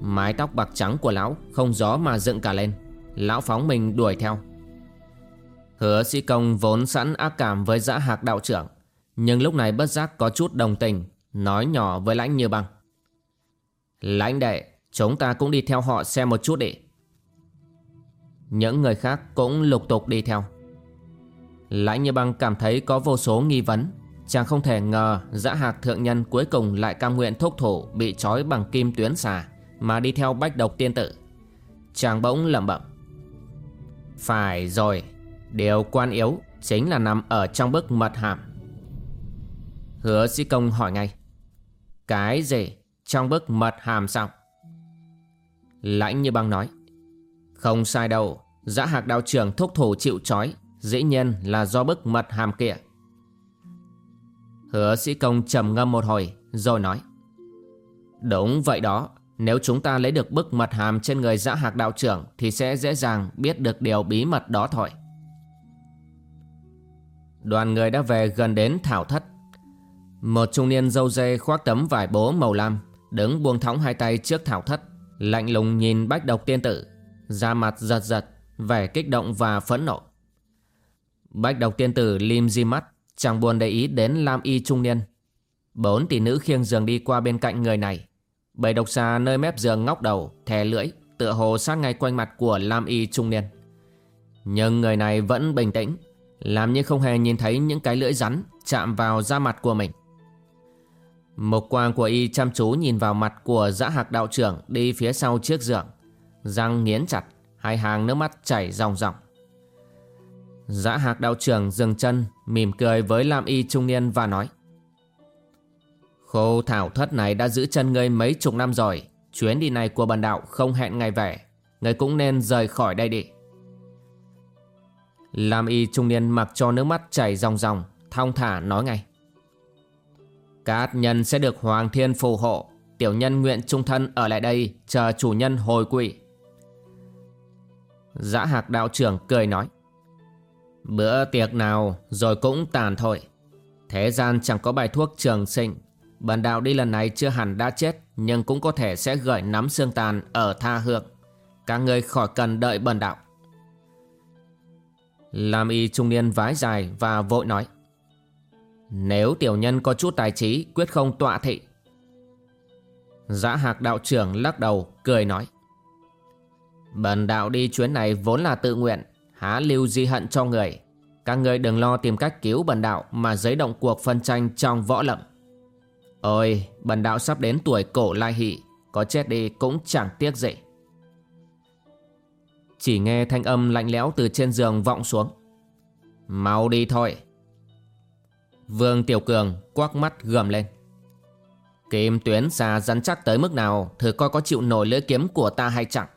Mái tóc bạc trắng của lão không gió mà dựng cả lên. Lão phóng mình đuổi theo. Hứa sĩ công vốn sẵn ác cảm với dã hạc đạo trưởng. Nhưng lúc này bất giác có chút đồng tình, nói nhỏ với lãnh như băng. Lãnh đệ, chúng ta cũng đi theo họ xem một chút đi. Những người khác cũng lục tục đi theo. Lãnh như băng cảm thấy có vô số nghi vấn. Chàng không thể ngờ dã hạc thượng nhân cuối cùng lại cam nguyện thúc thủ bị trói bằng kim tuyến xà mà đi theo bách độc tiên tử. Chàng bỗng lẩm bẩm. Phải rồi, điều quan yếu chính là nằm ở trong bức mật hàm. Hứa sĩ công hỏi ngay. Cái gì? Trong bức mật hàm sao Lãnh như băng nói Không sai đâu Giã hạc đạo trưởng thúc thủ chịu trói, Dĩ nhiên là do bức mật hàm kia Hứa sĩ công trầm ngâm một hồi, Rồi nói, Đúng vậy đó, Nếu chúng ta lấy được bức mật hàm trên người giã hạc đạo trưởng Thì sẽ dễ dàng biết được điều bí mật đó thôi. Đoàn người đã về gần đến thảo thất. Một trung niên dâu dê khoác tấm vải bố màu lam, Đứng buông thõng hai tay trước thảo thất, Lạnh lùng nhìn bách độc tiên tử, Da mặt giật giật. Vẻ kích động và phẫn nộ. Bách độc tiên tử lim di mắt Chẳng buồn để ý đến Lam Y trung niên. Bốn tỷ nữ khiêng giường đi qua bên cạnh người này. Bầy độc xà nơi mép giường ngóc đầu Thè lưỡi Tựa hồ sát ngay quanh mặt của Lam Y trung niên. Nhưng người này vẫn bình tĩnh Làm như không hề nhìn thấy những cái lưỡi rắn Chạm vào da mặt của mình. Mục quang của y chăm chú nhìn vào mặt của dã hạc đạo trưởng đi phía sau chiếc giường. Răng nghiến chặt, hai hàng nước mắt chảy ròng ròng. Dã hạc đạo trưởng dừng chân, mỉm cười với Lam Y trung niên và nói. Khô thảo thất này đã giữ chân ngươi mấy chục năm rồi. Chuyến đi này của bần đạo không hẹn ngày về. Ngươi cũng nên rời khỏi đây đi. Lam Y trung niên mặc cho nước mắt chảy ròng ròng, thong thả nói ngay. Các nhân sẽ được Hoàng Thiên phù hộ Tiểu nhân nguyện trung thân ở lại đây Chờ chủ nhân hồi quỵ Giã hạc đạo trưởng cười nói, Bữa tiệc nào rồi cũng tàn thôi. Thế gian chẳng có bài thuốc trường sinh. Bần đạo đi lần này chưa hẳn đã chết, Nhưng cũng có thể sẽ gửi nắm xương tàn ở tha hương. Các người khỏi cần đợi bần đạo. Làm y trung niên vái dài và vội nói, nếu tiểu nhân có chút tài trí, Quyết không tọa thị. Giã hạc đạo trưởng lắc đầu, Cười nói Bần đạo đi chuyến này vốn là tự nguyện, Há lưu di hận cho người. Các người đừng lo tìm cách cứu bần đạo Mà giấy động cuộc phân tranh trong võ lâm. Ôi, bần đạo sắp đến tuổi cổ lai hị Có chết đi cũng chẳng tiếc gì. Chỉ nghe thanh âm lạnh lẽo từ trên giường vọng xuống. Mau đi thôi. Vương Tiểu Cường quắc mắt gầm lên. Kim tuyến xa rắn chắc tới mức nào, Thử coi có chịu nổi lưỡi kiếm của ta hay chẳng.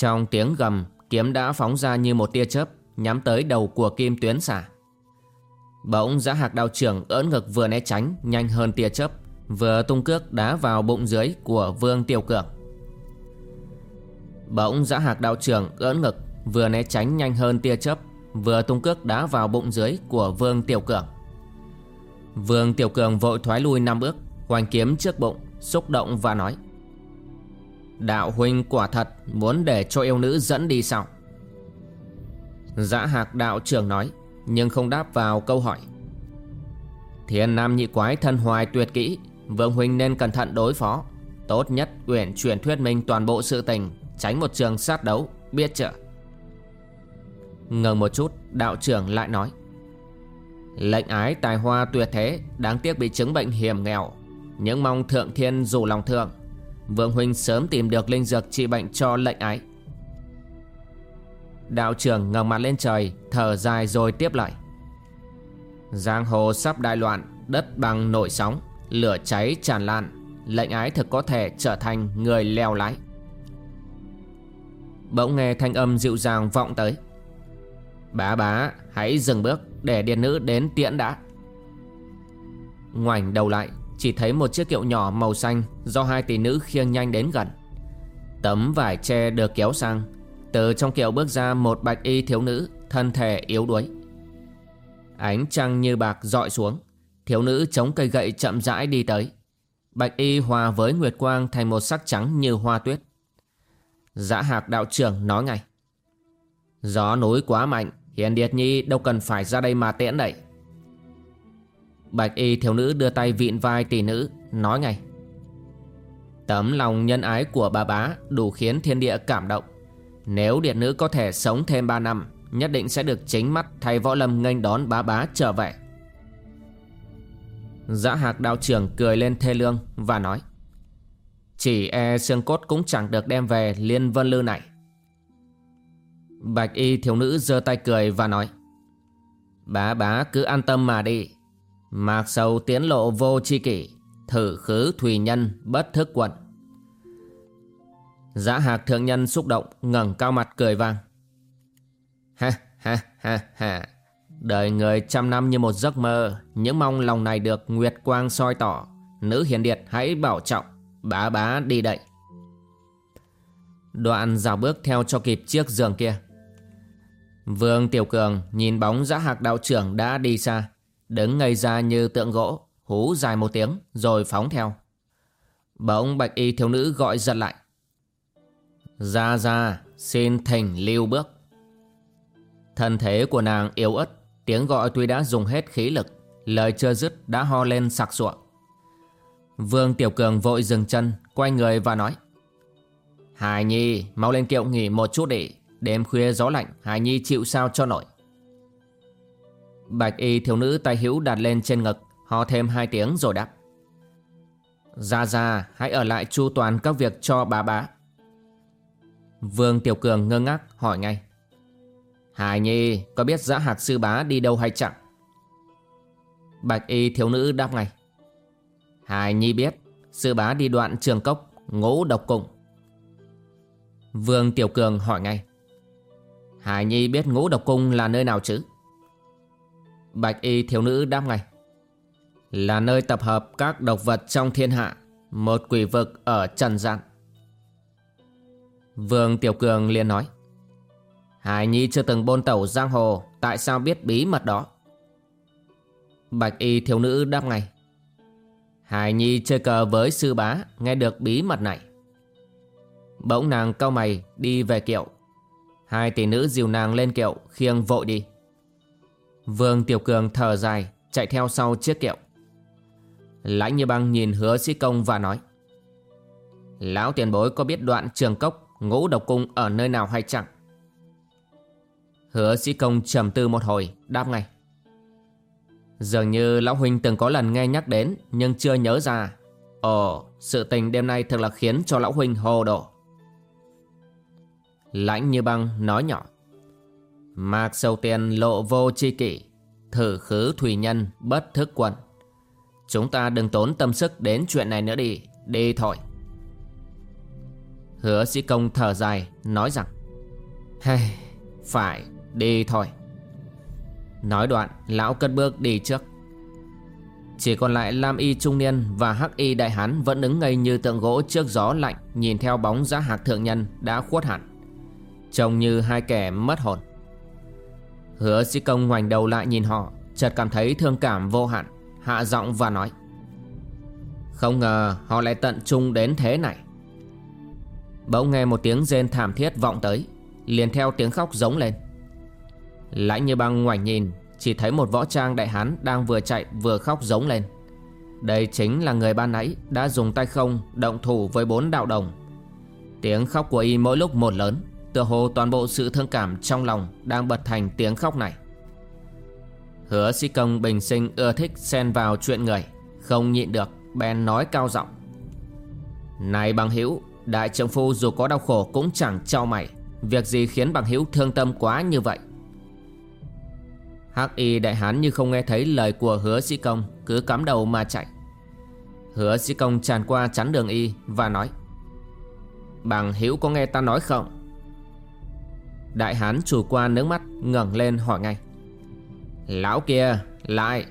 Trong tiếng gầm, Kiếm đã phóng ra như một tia chớp, Nhắm tới đầu của kim tuyến xà. Bỗng giã hạc đào trưởng ỡn ngực vừa né tránh, Nhanh hơn tia chớp, Vừa tung cước đá vào bụng dưới của Vương Tiểu Cường. Bỗng giã hạc đạo trưởng ỡn ngực Vừa né tránh nhanh hơn tia chớp, Vừa tung cước đá vào bụng dưới của Vương Tiểu Cường. Vương Tiểu Cường vội thoái lui năm bước, Hoành kiếm trước bụng, Xúc động và nói Đạo huynh quả thật Muốn để cho yêu nữ dẫn đi sao? Dã hạc đạo trưởng nói, Nhưng không đáp vào câu hỏi. Thiên nam nhị quái thân hoài tuyệt kỹ, Vương huynh nên cẩn thận đối phó. Tốt nhất uyển chuyển thuyết minh toàn bộ sự tình, Tránh một trường sát đấu, Biết chưa? Ngừng một chút, đạo trưởng lại nói, Lệnh ái tài hoa tuyệt thế, Đáng tiếc bị chứng bệnh hiểm nghèo. Những mong thượng thiên dù lòng thương. Vương huynh sớm tìm được linh dược trị bệnh cho lệnh ái. Đạo trưởng ngẩng mặt lên trời, Thở dài rồi tiếp lại Giang hồ sắp đại loạn, Đất bằng nổi sóng, Lửa cháy tràn lan, Lệnh ái thực có thể trở thành người leo lái. Bỗng nghe thanh âm dịu dàng vọng tới. Bá bá, hãy dừng bước Để điện nữ đến tiễn đã. Ngoảnh đầu lại chỉ thấy một chiếc kiệu nhỏ màu xanh Do hai tỷ nữ khiêng nhanh đến gần. Tấm vải tre được kéo sang. Từ trong kiệu bước ra một bạch y thiếu nữ, Thân thể yếu đuối. Ánh trăng như bạc dọi xuống. Thiếu nữ chống cây gậy chậm rãi đi tới. Bạch y hòa với nguyệt quang Thành một sắc trắng như hoa tuyết. Giã hạc đạo trưởng nói ngay. Gió núi quá mạnh, Hiền Điệt Nhi đâu cần phải ra đây mà tiễn đẩy Bạch y thiếu nữ đưa tay vịn vai tỷ nữ, Nói ngay. Tấm lòng nhân ái của bà bá Đủ khiến thiên địa cảm động. Nếu điện nữ có thể sống thêm 3 năm, Nhất định sẽ được chính mắt thay võ lâm nghênh đón bá bá trở về. Dã hạc đạo trưởng cười lên thê lương Và nói, Chỉ e xương cốt cũng chẳng được đem về Liên vân lư này. Bạch y thiếu nữ giơ tay cười và nói, Bá bá cứ an tâm mà đi. Mạc sầu tiến lộ vô chi kỷ Thử khứ thùy nhân bất thức quận. Giã hạc thượng nhân xúc động ngẩng cao mặt cười vang. Ha ha ha ha. Đời người trăm năm như một giấc mơ Những mong lòng này được Nguyệt Quang soi tỏ. Nữ hiền điệt hãy bảo trọng Bá bá đi đậy. Đoạn dào bước theo cho kịp chiếc giường kia. Vương Tiểu Cường nhìn bóng giã hạc đạo trưởng đã đi xa, đứng ngây ra như tượng gỗ, hú dài một tiếng rồi phóng theo. Bỗng bạch y thiếu nữ gọi giật lại. Ra ra, xin thỉnh lưu bước. Thân thế của nàng yếu ớt, tiếng gọi tuy đã dùng hết khí lực, lời chưa dứt đã ho lên sặc sụa. Vương Tiểu Cường vội dừng chân, quay người và nói. Hải Nhi, mau lên kiệu nghỉ một chút đi. Đêm khuya gió lạnh Hải Nhi chịu sao cho nổi Bạch y thiếu nữ tay hữu đặt lên trên ngực, Ho thêm hai tiếng rồi đáp. Ra ra hãy ở lại chu toàn các việc cho bà bá. Vương Tiểu Cường ngơ ngác hỏi ngay. Hải Nhi, có biết giã hạc sư bá đi đâu hay chẳng? Bạch y thiếu nữ đáp ngay. Hải Nhi biết, Sư bá đi đoạn trường cốc, Ngũ độc cùng. Vương Tiểu Cường hỏi ngay. Hải Nhi biết ngũ độc cung là nơi nào chứ? Bạch y thiếu nữ đáp ngay. Là nơi tập hợp các độc vật trong thiên hạ, một quỷ vực ở trần gian. Vương Tiểu Cường liền nói. Hải Nhi chưa từng bôn tẩu giang hồ, tại sao biết bí mật đó? Bạch y thiếu nữ đáp ngay. Hải Nhi chơi cờ với sư bá, nghe được bí mật này. Bỗng nàng cau mày đi về kiệu Hai tỷ nữ dìu nàng lên kiệu khiêng vội đi Vương Tiểu Cường thở dài, Chạy theo sau chiếc kiệu Lãnh như băng nhìn hứa sĩ công và nói, Lão tiền bối có biết đoạn trường cốc Ngũ độc cung ở nơi nào hay chẳng? Hứa sĩ công trầm tư một hồi, Đáp ngay, Dường như lão huynh từng có lần nghe nhắc đến, Nhưng chưa nhớ ra. Ồ, sự tình đêm nay thật là khiến cho lão huynh hồ đổ Lãnh như băng nói nhỏ Mạc sầu tiền lộ vô chi kỷ, Thử khứ thủy nhân bất thức quận. Chúng ta đừng tốn tâm sức đến chuyện này nữa đi Đi thôi. Hứa sĩ công thở dài, Nói rằng Hay Phải, đi thôi. Nói đoạn, lão cất bước đi trước. Chỉ còn lại Lam Y trung niên Và Hắc Y đại hán Vẫn đứng ngây như tượng gỗ trước gió lạnh, Nhìn theo bóng giá hạc thượng nhân Đã khuất hẳn. Trông như hai kẻ mất hồn. Hứa sĩ công ngoảnh đầu lại nhìn họ, Chợt cảm thấy thương cảm vô hạn, Hạ giọng và nói, Không ngờ họ lại tận trung đến thế này. Bỗng nghe một tiếng rên thảm thiết vọng tới, Liền theo tiếng khóc giống lên. Lãnh như băng ngoảnh nhìn, Chỉ thấy một võ trang đại hán Đang vừa chạy vừa khóc giống lên. Đây chính là người ban nãy Đã dùng tay không động thủ với bốn đạo đồng. Tiếng khóc của y mỗi lúc một lớn. Tựa hồ toàn bộ sự thương cảm trong lòng Đang bật thành tiếng khóc này. Hứa sĩ công bình sinh ưa thích xen vào chuyện người, Không nhịn được bèn nói cao giọng. Này bằng hữu, Đại trượng phu dù có đau khổ cũng chẳng trao mày, Việc gì khiến bằng hữu thương tâm quá như vậy? Hắc y đại hán như không nghe thấy lời của hứa sĩ công, Cứ cắm đầu mà chạy. Hứa sĩ công tràn qua chắn đường y và nói, Bằng hữu có nghe ta nói không? Đại hán chủ quan nước mắt ngẩng lên hỏi ngay. Lão kia, lại.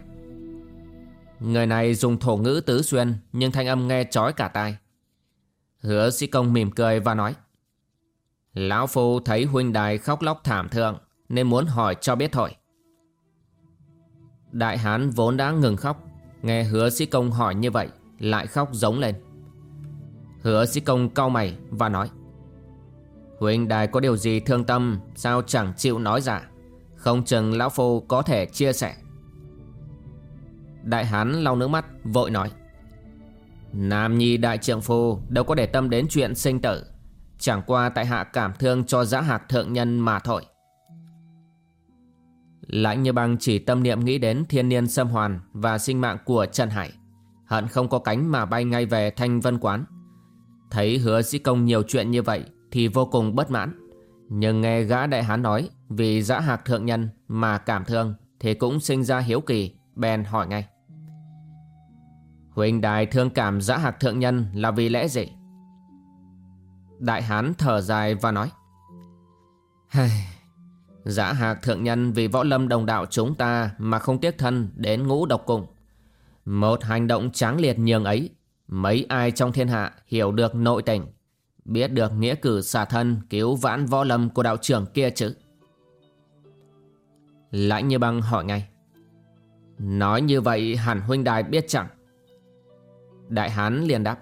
Người này dùng thổ ngữ tứ xuyên, Nhưng thanh âm nghe chói cả tai. Hứa sĩ công mỉm cười và nói. Lão Phu thấy huynh đài khóc lóc thảm thương Nên muốn hỏi cho biết thôi. Đại hán vốn đã ngừng khóc, Nghe hứa sĩ công hỏi như vậy, Lại khóc giống lên. Hứa sĩ công cau mày và nói. Huynh đài có điều gì thương tâm, Sao chẳng chịu nói ra Không chừng lão phu có thể chia sẻ. Đại hán lau nước mắt, vội nói. Nam nhi đại trượng phu Đâu có để tâm đến chuyện sinh tử. Chẳng qua tại hạ cảm thương cho giã hạc thượng nhân mà thôi. Lãnh như băng chỉ tâm niệm nghĩ đến thiên niên xâm hoàn Và sinh mạng của Trần Hải. Hận không có cánh mà bay ngay về thanh vân quán. Thấy hứa sĩ công nhiều chuyện như vậy thì vô cùng bất mãn. Nhưng nghe gã đại hán nói vì giã hạc thượng nhân mà cảm thương thì cũng sinh ra hiếu kỳ, bèn hỏi ngay. Huỳnh đài thương cảm giã hạc thượng nhân là vì lẽ gì? Đại hán thở dài và nói. Dã hạc thượng nhân vì võ lâm đồng đạo chúng ta mà không tiếc thân đến ngũ độc cùng. Một hành động tráng liệt nhường ấy, mấy ai trong thiên hạ hiểu được nội tình Biết được nghĩa cử xả thân cứu vãn võ lâm của đạo trưởng kia chứ? Lãnh như băng hỏi ngay. Nói như vậy hẳn huynh đài biết chẳng? Đại hán liền đáp.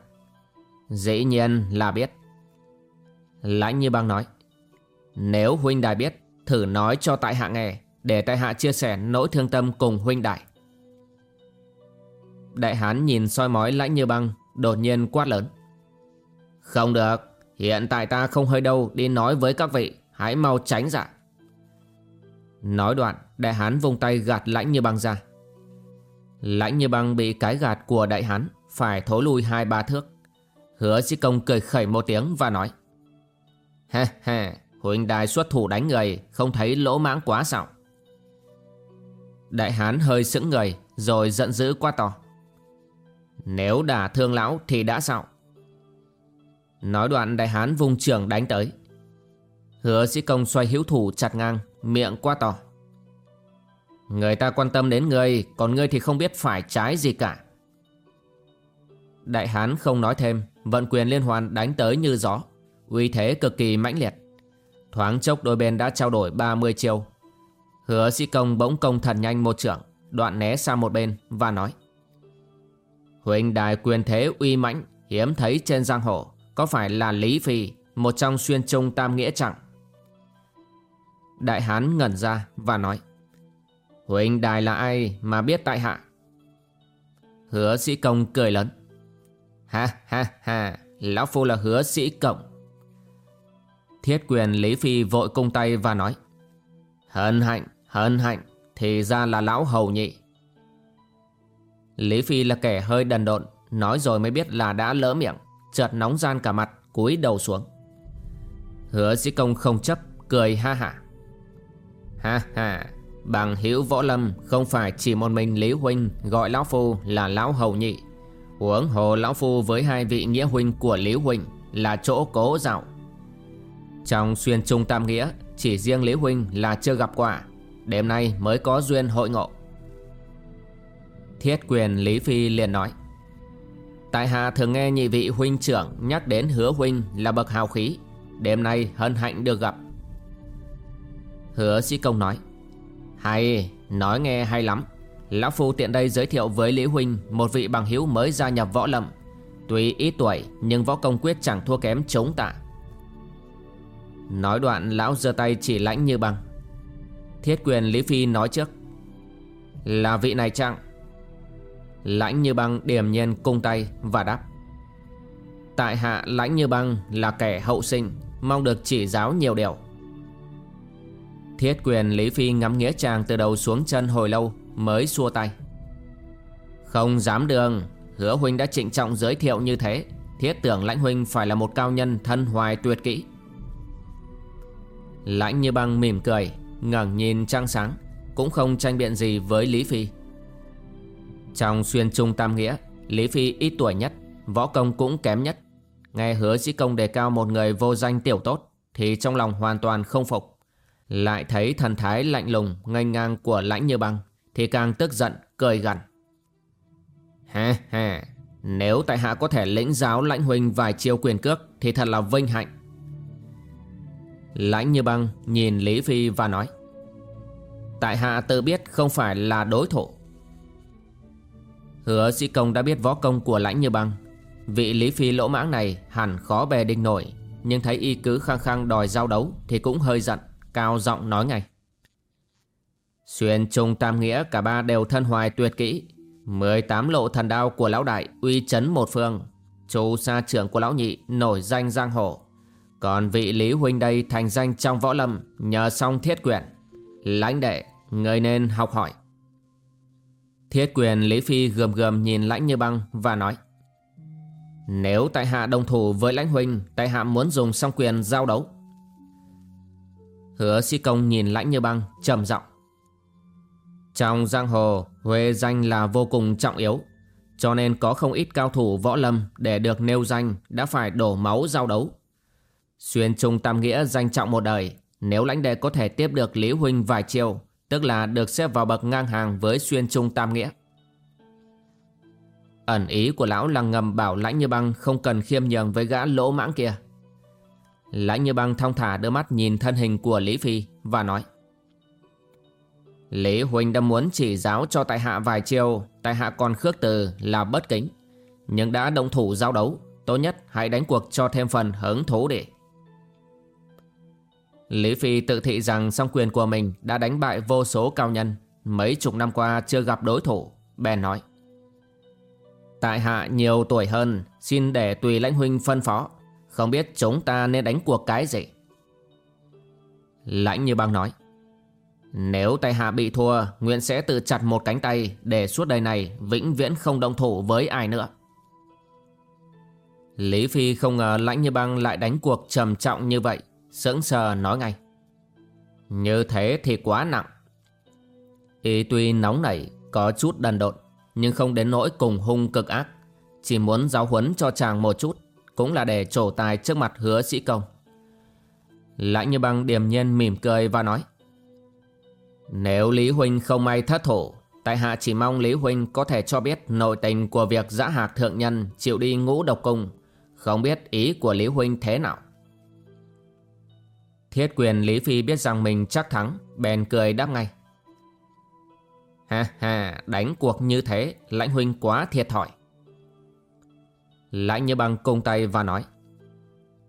Dĩ nhiên là biết. Lãnh như băng nói. Nếu huynh đài biết, Thử nói cho tại hạ nghe, Để tại hạ chia sẻ nỗi thương tâm cùng huynh đài. Đại hán nhìn soi mói lãnh như băng, Đột nhiên quát lớn. Không được. Hiện tại ta không hơi đâu, đi nói với các vị. Hãy mau tránh ra. Nói đoạn, Đại hán vung tay gạt lãnh như băng ra. Lãnh như băng bị cái gạt của đại hán, Phải thối lui hai ba thước. Hứa sĩ công cười khẩy một tiếng và nói Ha ha Huynh đài xuất thủ đánh người, Không thấy lỗ mãng quá sao? Đại hán hơi sững người, Rồi giận dữ quá to, Nếu đả thương lão thì đã sao? Nói đoạn đại hán vùng trường đánh tới. Hứa sĩ công xoay hữu thủ chặt ngang, Miệng quá to. Người ta quan tâm đến ngươi, Còn ngươi thì không biết phải trái gì cả. Đại hán không nói thêm, Vận quyền liên hoàn đánh tới như gió. Uy thế cực kỳ mãnh liệt. Thoáng chốc đôi bên đã trao đổi 30 chiêu. Hứa sĩ công bỗng công thần nhanh một trưởng, Đoạn né sang một bên và nói. Huỳnh đài quyền thế uy mãnh, Hiếm thấy trên giang hồ có phải là Lý Phi Một trong xuyên trung tam nghĩa chẳng Đại hán ngẩn ra và nói Huỳnh đài là ai mà biết tại hạ? Hứa sĩ công cười lớn Ha ha ha Lão Phu là hứa sĩ cộng Thiết quyền Lý Phi vội cung tay và nói Hân hạnh, hân hạnh, thì ra là lão hầu nhị. Lý Phi là kẻ hơi đần độn, nói rồi mới biết là đã lỡ miệng, chợt nóng gian cả mặt, cúi đầu xuống. Hứa sĩ công không chấp, cười ha hả. Ha ha, bằng hữu võ lâm không phải chỉ một mình Lý Huynh gọi lão phu là lão hầu nhị. Huống hồ lão phu với hai vị nghĩa huynh của Lý Huynh là chỗ cố dạo. Trong xuyên trung tam nghĩa, chỉ riêng Lý Huynh là chưa gặp quả, đêm nay mới có duyên hội ngộ. Thiết quyền Lý Phi liền nói Tại hạ thường nghe nhị vị huynh trưởng nhắc đến hứa huynh là bậc hào khí. Đêm nay hân hạnh được gặp. Hứa sĩ công nói Hay, nói nghe hay lắm. Lão Phu tiện đây giới thiệu với Lý Huynh Một vị bằng hữu mới gia nhập võ lâm. Tuy ít tuổi nhưng võ công quyết chẳng thua kém chống tạ. Nói đoạn lão giơ tay chỉ lãnh như băng. Thiết quyền Lý Phi nói trước. Là vị này chăng? Lãnh như băng điềm nhiên cung tay và đáp. Tại hạ lãnh như băng là kẻ hậu sinh, Mong được chỉ giáo nhiều điều. Thiết quyền Lý Phi ngắm nghĩa chàng từ đầu xuống chân hồi lâu Mới xua tay. Không dám đường, Hứa huynh đã trịnh trọng giới thiệu như thế, Thiết tưởng lãnh huynh phải là một cao nhân thân hoài tuyệt kỹ. Lãnh như băng mỉm cười, ngẩng nhìn trăng sáng, Cũng không tranh biện gì với Lý Phi. Trong xuyên trung tam nghĩa, Lý Phi ít tuổi nhất, Võ công cũng kém nhất. Nghe hứa sĩ công đề cao một người vô danh tiểu tốt, Thì trong lòng hoàn toàn không phục. Lại thấy thần thái lạnh lùng nghênh ngang của lãnh như băng, Thì càng tức giận, cười gằn. Ha ha Nếu tại hạ có thể lĩnh giáo lãnh huynh vài chiêu quyền cước, Thì thật là vinh hạnh. Lãnh như băng nhìn Lý Phi và nói, Tại hạ tự biết không phải là đối thủ Hứa sĩ công đã biết võ công của lãnh như băng. Vị Lý Phi lỗ mãng này hẳn khó bè đinh nổi, Nhưng thấy y cứ khăng khăng đòi giao đấu Thì cũng hơi giận, Cao giọng nói ngay. Xuyên trung tam nghĩa, cả ba đều thân hoài tuyệt kỹ. 18 lộ thần đao của lão đại uy chấn một phương. Chú sa trưởng của lão nhị nổi danh giang hồ. Còn vị Lý Huynh đây thành danh trong võ lâm, Nhờ song thiết quyển Lãnh đệ, Người nên học hỏi. Thiết quyền Lý Phi gườm gườm nhìn lãnh như băng và nói, Nếu tại hạ đồng thủ với lãnh huynh Tại hạ muốn dùng song quyền giao đấu. Hứa sĩ công nhìn lãnh như băng trầm giọng, Trong giang hồ, Huê danh là vô cùng trọng yếu, Cho nên có không ít cao thủ võ lâm Để được nêu danh Đã phải đổ máu giao đấu. Xuyên trung tam nghĩa danh trọng một đời, Nếu lãnh đệ có thể tiếp được Lý Huynh vài chiêu Tức là được xếp vào bậc ngang hàng với xuyên trung tam nghĩa. Ẩn ý của lão là ngầm bảo lãnh như băng không cần khiêm nhường với gã lỗ mãng kia. Lãnh như băng thong thả đưa mắt nhìn thân hình của Lý Phi và nói, Lý Huynh đã muốn chỉ giáo cho tại hạ vài chiêu, Tại hạ còn khước từ là bất kính. Nhưng đã động thủ giao đấu, Tốt nhất hãy đánh cuộc cho thêm phần hứng thú để Lý Phi tự thị rằng song quyền của mình đã đánh bại vô số cao nhân, mấy chục năm qua chưa gặp đối thủ, bèn nói. Tại hạ nhiều tuổi hơn, xin để tùy lãnh huynh phân phó, không biết chúng ta nên đánh cuộc cái gì. Lãnh như băng nói. Nếu tại hạ bị thua, nguyện sẽ tự chặt một cánh tay để suốt đời này vĩnh viễn không động thủ với ai nữa. Lý Phi không ngờ lãnh như băng lại đánh cuộc trầm trọng như vậy sững sờ nói ngay. Như thế thì quá nặng. Y tuy nóng nảy, Có chút đần độn, Nhưng không đến nỗi cùng hung cực ác. Chỉ muốn giáo huấn cho chàng một chút, Cũng là để trổ tài trước mặt hứa sĩ công. Lãnh như băng điềm nhiên mỉm cười và nói, Nếu Lý Huynh không may thất thủ, Tại hạ chỉ mong Lý Huynh có thể cho biết nội tình của việc giã hạc thượng nhân chịu đi ngũ độc cung. Không biết ý của Lý Huynh thế nào? Thiết quyền Lý Phi biết rằng mình chắc thắng, Bèn cười đáp ngay. Ha ha, đánh cuộc như thế, Lãnh huynh quá thiệt thòi. Lãnh như bằng cung tay và nói,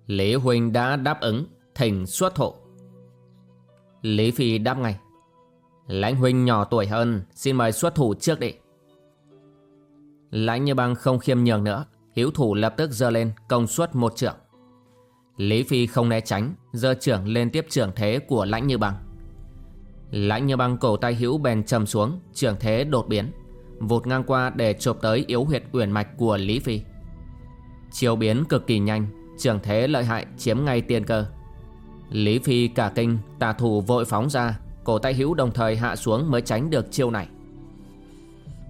Lý huynh đã đáp ứng, Thỉnh xuất thụ Lý Phi đáp ngay, Lãnh huynh nhỏ tuổi hơn, Xin mời xuất thủ trước đi. Lãnh như băng không khiêm nhường nữa, Hiếu thủ lập tức dơ lên, công suất một trượng. Lý Phi không né tránh giơ trưởng lên tiếp trưởng thế của lãnh như băng. Lãnh như băng cổ tay hữu bèn trầm xuống, trưởng thế đột biến, Vụt ngang qua để chộp tới yếu huyệt uyển mạch của Lý Phi. Chiều biến cực kỳ nhanh, trưởng thế lợi hại, chiếm ngay tiền cơ. Lý Phi cả kinh, Tà thủ vội phóng ra, Cổ tay hữu đồng thời hạ xuống mới tránh được chiêu này.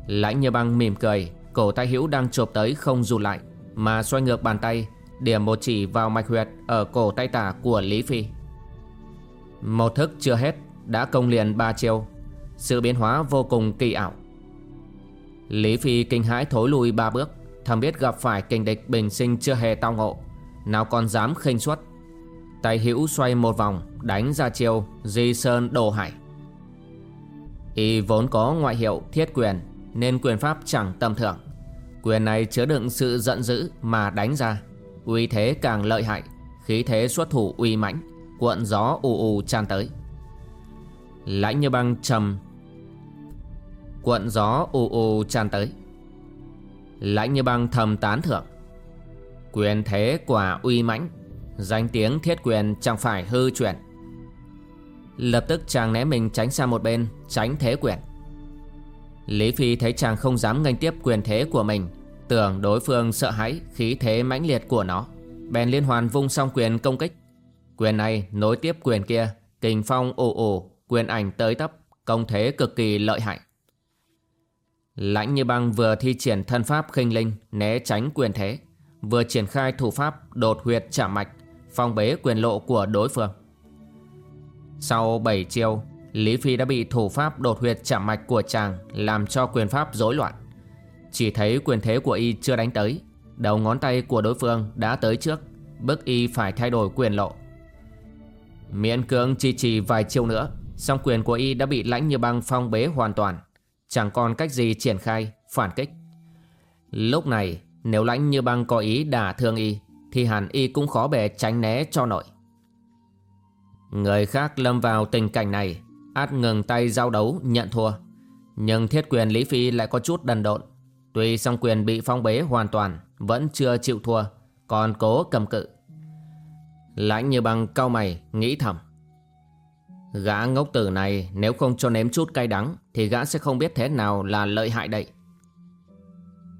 Lãnh như băng mỉm cười, Cổ tay hữu đang chộp tới không rụt lại, Mà xoay ngược bàn tay Điểm một chỉ vào mạch huyệt Ở cổ tay tả của Lý Phi. Một thức chưa hết, Đã công liền ba chiêu. Sự biến hóa vô cùng kỳ ảo. Lý Phi kinh hãi thối lui ba bước, Thầm biết gặp phải kình địch bình sinh chưa hề tao ngộ. Nào còn dám khinh suất. Tay hữu xoay một vòng, Đánh ra chiêu Di Sơn Đồ Hải. Y vốn có ngoại hiệu thiết quyền, Nên quyền pháp chẳng tầm thường. Quyền này chứa đựng sự giận dữ mà đánh ra. Uy thế càng lợi hại, Khí thế xuất thủ uy mãnh, Cuộn gió ù ù tràn tới. Lãnh như băng trầm, Cuộn gió ù ù tràn tới. Lãnh như băng thầm tán thưởng. Quyền thế quả uy mãnh, Danh tiếng thiết quyền chẳng phải hư chuyển Lập tức chàng né mình tránh sang một bên, Tránh thế quyền. Lý Phi thấy chàng không dám nghênh tiếp quyền thế của mình Tưởng đối phương sợ hãi khí thế mãnh liệt của nó. Bèn liên hoàn vung xong quyền công kích. Quyền này nối tiếp quyền kia, Kình phong ồ ồ, Quyền ảnh tới tấp, Công thế cực kỳ lợi hại. Lãnh như băng vừa thi triển thân pháp khinh linh, Né tránh quyền thế, Vừa triển khai thủ pháp đột huyệt trả mạch, Phong bế quyền lộ của đối phương. Sau 7 chiêu, Lý Phi đã bị thủ pháp đột huyệt trả mạch của chàng Làm cho quyền pháp rối loạn. Chỉ thấy quyền thế của y chưa đánh tới. Đầu ngón tay của đối phương đã tới trước Bức y phải thay đổi quyền lộ. Miễn cưỡng chi trì vài chiêu nữa, Song quyền của y đã bị lãnh như băng phong bế hoàn toàn. Chẳng còn cách gì triển khai, Phản kích. Lúc này, nếu lãnh như băng có ý đả thương y, Thì hẳn y cũng khó bề tránh né cho nổi. Người khác lâm vào tình cảnh này, át ngừng tay giao đấu, nhận thua. Nhưng thiết quyền Lý Phi lại có chút đần độn. Tuy song quyền bị phong bế hoàn toàn, Vẫn chưa chịu thua, Còn cố cầm cự. Lãnh như bằng cao mày, nghĩ thầm. Gã ngốc tử này nếu không cho nếm chút cay đắng Thì gã sẽ không biết thế nào là lợi hại đậy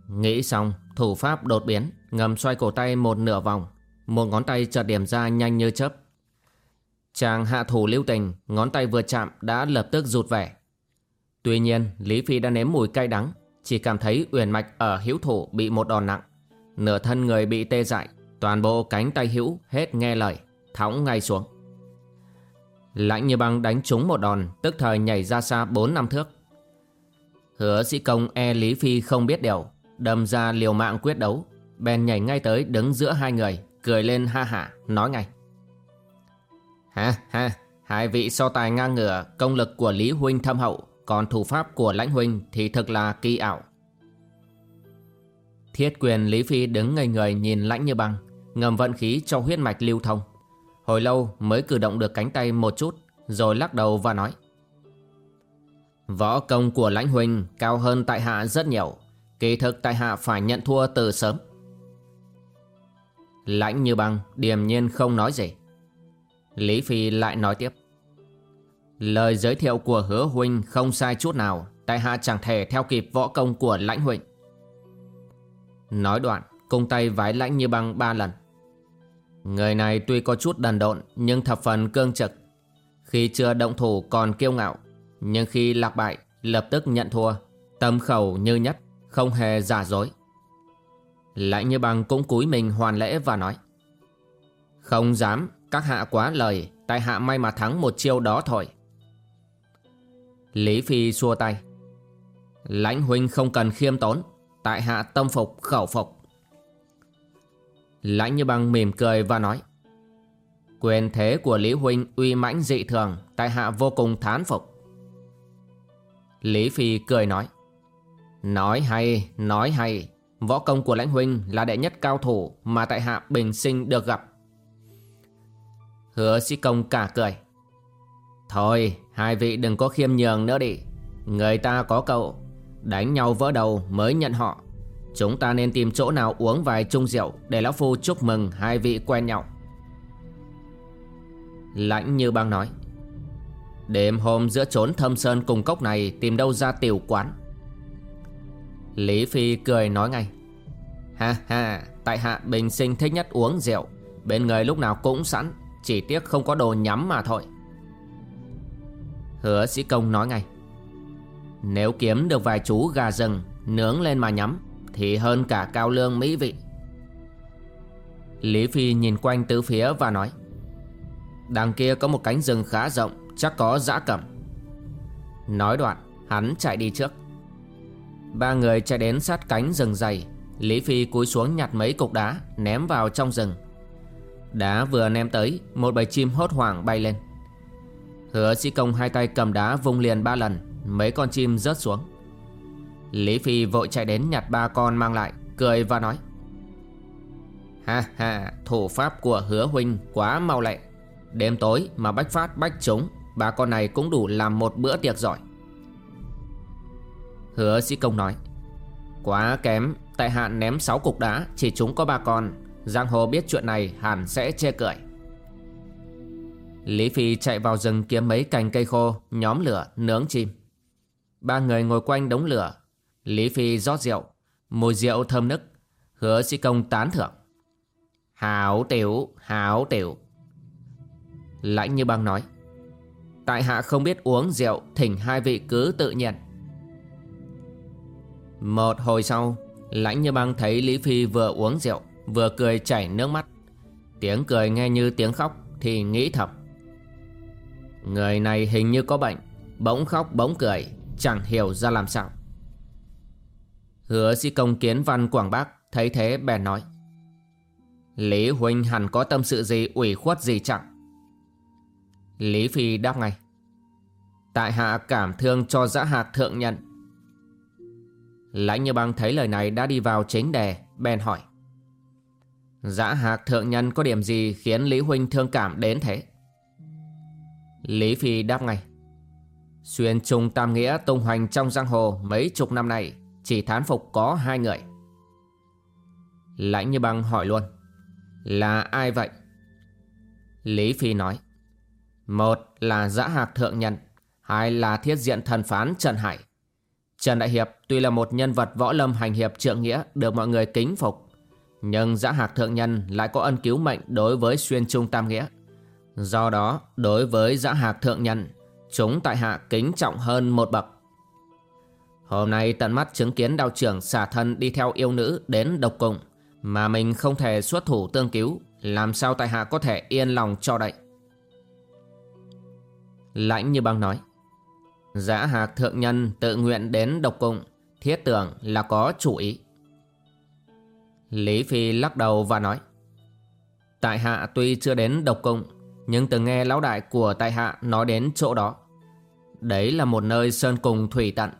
Nghĩ xong, thủ pháp đột biến, Ngầm xoay cổ tay một nửa vòng, Một ngón tay chợt điểm ra nhanh như chớp. Chàng hạ thủ lưu tình, Ngón tay vừa chạm đã lập tức rụt vẻ. Tuy nhiên, Lý Phi đã nếm mùi cay đắng chỉ cảm thấy uyển mạch ở hữu thủ bị một đòn nặng. Nửa thân người bị tê dại, Toàn bộ cánh tay hữu hết nghe lời, Thõng ngay xuống. Lãnh như băng đánh trúng một đòn, Tức thời nhảy ra xa 4 năm thước. Hứa sĩ công e Lý Phi không biết điều, Đâm ra liều mạng quyết đấu. Bèn nhảy ngay tới đứng giữa hai người, Cười lên ha hả, nói ngay. Ha ha, Hai vị so tài ngang ngửa, Công lực của Lý Huynh thâm hậu. Còn thủ pháp của Lãnh Huynh thì thật là kỳ ảo. Thiết quyền, Lý Phi đứng ngây người nhìn lãnh như băng Ngầm vận khí cho huyết mạch lưu thông. Hồi lâu mới cử động được cánh tay một chút, Rồi lắc đầu và nói, Võ công của lãnh huynh cao hơn tại hạ rất nhiều, Kỳ thực tại hạ phải nhận thua từ sớm. Lãnh như băng điềm nhiên không nói gì. Lý Phi lại nói tiếp Lời giới thiệu của hứa huynh không sai chút nào. Tại hạ chẳng thể theo kịp võ công của lãnh huynh. Nói đoạn, cung tay vái lãnh như băng ba lần. Người này tuy có chút đần độn, Nhưng thập phần cương trực. Khi chưa động thủ còn kiêu ngạo, Nhưng khi lạc bại, lập tức nhận thua. Tâm khẩu như nhất, Không hề giả dối. Lãnh như băng cũng cúi mình hoàn lễ và nói, Không dám, Các hạ quá lời. Tại hạ may mà thắng một chiêu đó thôi. Lý Phi xua tay. Lãnh huynh không cần khiêm tốn Tại hạ tâm phục khẩu phục. Lãnh như băng mỉm cười và nói Quyền thế của Lý Huynh uy mãnh dị thường Tại hạ vô cùng thán phục. Lý Phi cười nói Nói hay, nói hay Võ công của Lãnh Huynh là đệ nhất cao thủ Mà tại hạ bình sinh được gặp. Hứa sĩ công cả cười Thôi, hai vị đừng có khiêm nhường nữa đi. Người ta có cậu. Đánh nhau vỡ đầu mới nhận họ. Chúng ta nên tìm chỗ nào uống vài chung rượu Để Lão Phu chúc mừng hai vị quen nhau. Lãnh như băng nói. Đêm hôm giữa trốn thâm sơn cùng cốc này Tìm đâu ra tiểu quán. Lý Phi cười nói ngay. Ha ha, Tại hạ bình sinh thích nhất uống rượu. Bên người lúc nào cũng sẵn, Chỉ tiếc không có đồ nhắm mà thôi. Hứa sĩ công nói ngay. Nếu kiếm được vài chú gà rừng, Nướng lên mà nhắm, Thì hơn cả cao lương mỹ vị. Lý Phi nhìn quanh tứ phía và nói, Đằng kia có một cánh rừng khá rộng, Chắc có dã cẩm. Nói đoạn, hắn chạy đi trước. Ba người chạy đến sát cánh rừng dày, Lý Phi cúi xuống nhặt mấy cục đá Ném vào trong rừng. Đá vừa ném tới, Một bầy chim hốt hoảng bay lên. Hứa sĩ công hai tay cầm đá vung liền ba lần Mấy con chim rớt xuống. Lý Phi vội chạy đến nhặt ba con mang lại Cười và nói Ha ha Thủ pháp của hứa huynh quá mau lẹ. Đêm tối mà bách phát bách trúng, Ba con này cũng đủ làm một bữa tiệc giỏi. Hứa sĩ công nói Quá kém Tại hạn ném 6 cục đá Chỉ chúng có ba con. Giang hồ biết chuyện này hẳn sẽ chê cười. Lý Phi chạy vào rừng kiếm mấy cành cây khô Nhóm lửa nướng chim. Ba người ngồi quanh đống lửa. Lý Phi rót rượu Mùi rượu thơm nức Hứa sĩ công tán thưởng. Hảo tiểu, hảo tiểu. Lãnh như băng nói Tại hạ không biết uống rượu Thỉnh hai vị cứ tự nhiên. Một hồi sau Lãnh như băng thấy Lý Phi vừa uống rượu Vừa cười chảy nước mắt. Tiếng cười nghe như tiếng khóc Thì nghĩ thầm Người này hình như có bệnh. Bỗng khóc, bỗng cười, Chẳng hiểu ra làm sao. Hứa sĩ công kiến văn Quảng Bắc Thấy thế bèn nói. Lý Huynh hẳn có tâm sự gì, ủy khuất gì chẳng? Lý Phi đáp ngay. Tại hạ cảm thương cho giã hạc thượng nhận Lãnh như băng thấy lời này đã đi vào chính đề, Bèn hỏi. Giã hạc thượng nhân có điểm gì khiến Lý Huynh thương cảm đến thế? Lý Phi đáp ngay. Xuyên trùng tam nghĩa tung hoành trong giang hồ mấy chục năm nay, Chỉ thán phục có hai người. Lãnh như băng hỏi luôn, Là ai vậy? Lý Phi nói, Một là giã hạc thượng nhân, Hai là thiết diện thần phán Trần Hải. Trần Đại Hiệp tuy là một nhân vật võ lâm hành hiệp trượng nghĩa được mọi người kính phục, Nhưng giã hạc thượng nhân lại có ân cứu mệnh đối với xuyên trung tam nghĩa. Do đó, đối với giã hạc thượng nhân, Chúng tại hạ kính trọng hơn một bậc. Hôm nay tận mắt chứng kiến đạo trưởng xả thân đi theo yêu nữ đến độc cùng, Mà mình không thể xuất thủ tương cứu, Làm sao tại hạ có thể yên lòng cho đậy? Lãnh như băng nói, Giã hạc thượng nhân tự nguyện đến độc cung Thiết tưởng là có chủ ý. Lý Phi lắc đầu và nói, Tại hạ tuy chưa đến độc cung nhưng từng nghe lão đại của tại hạ nói đến chỗ đó. Đấy là một nơi sơn cùng thủy tận.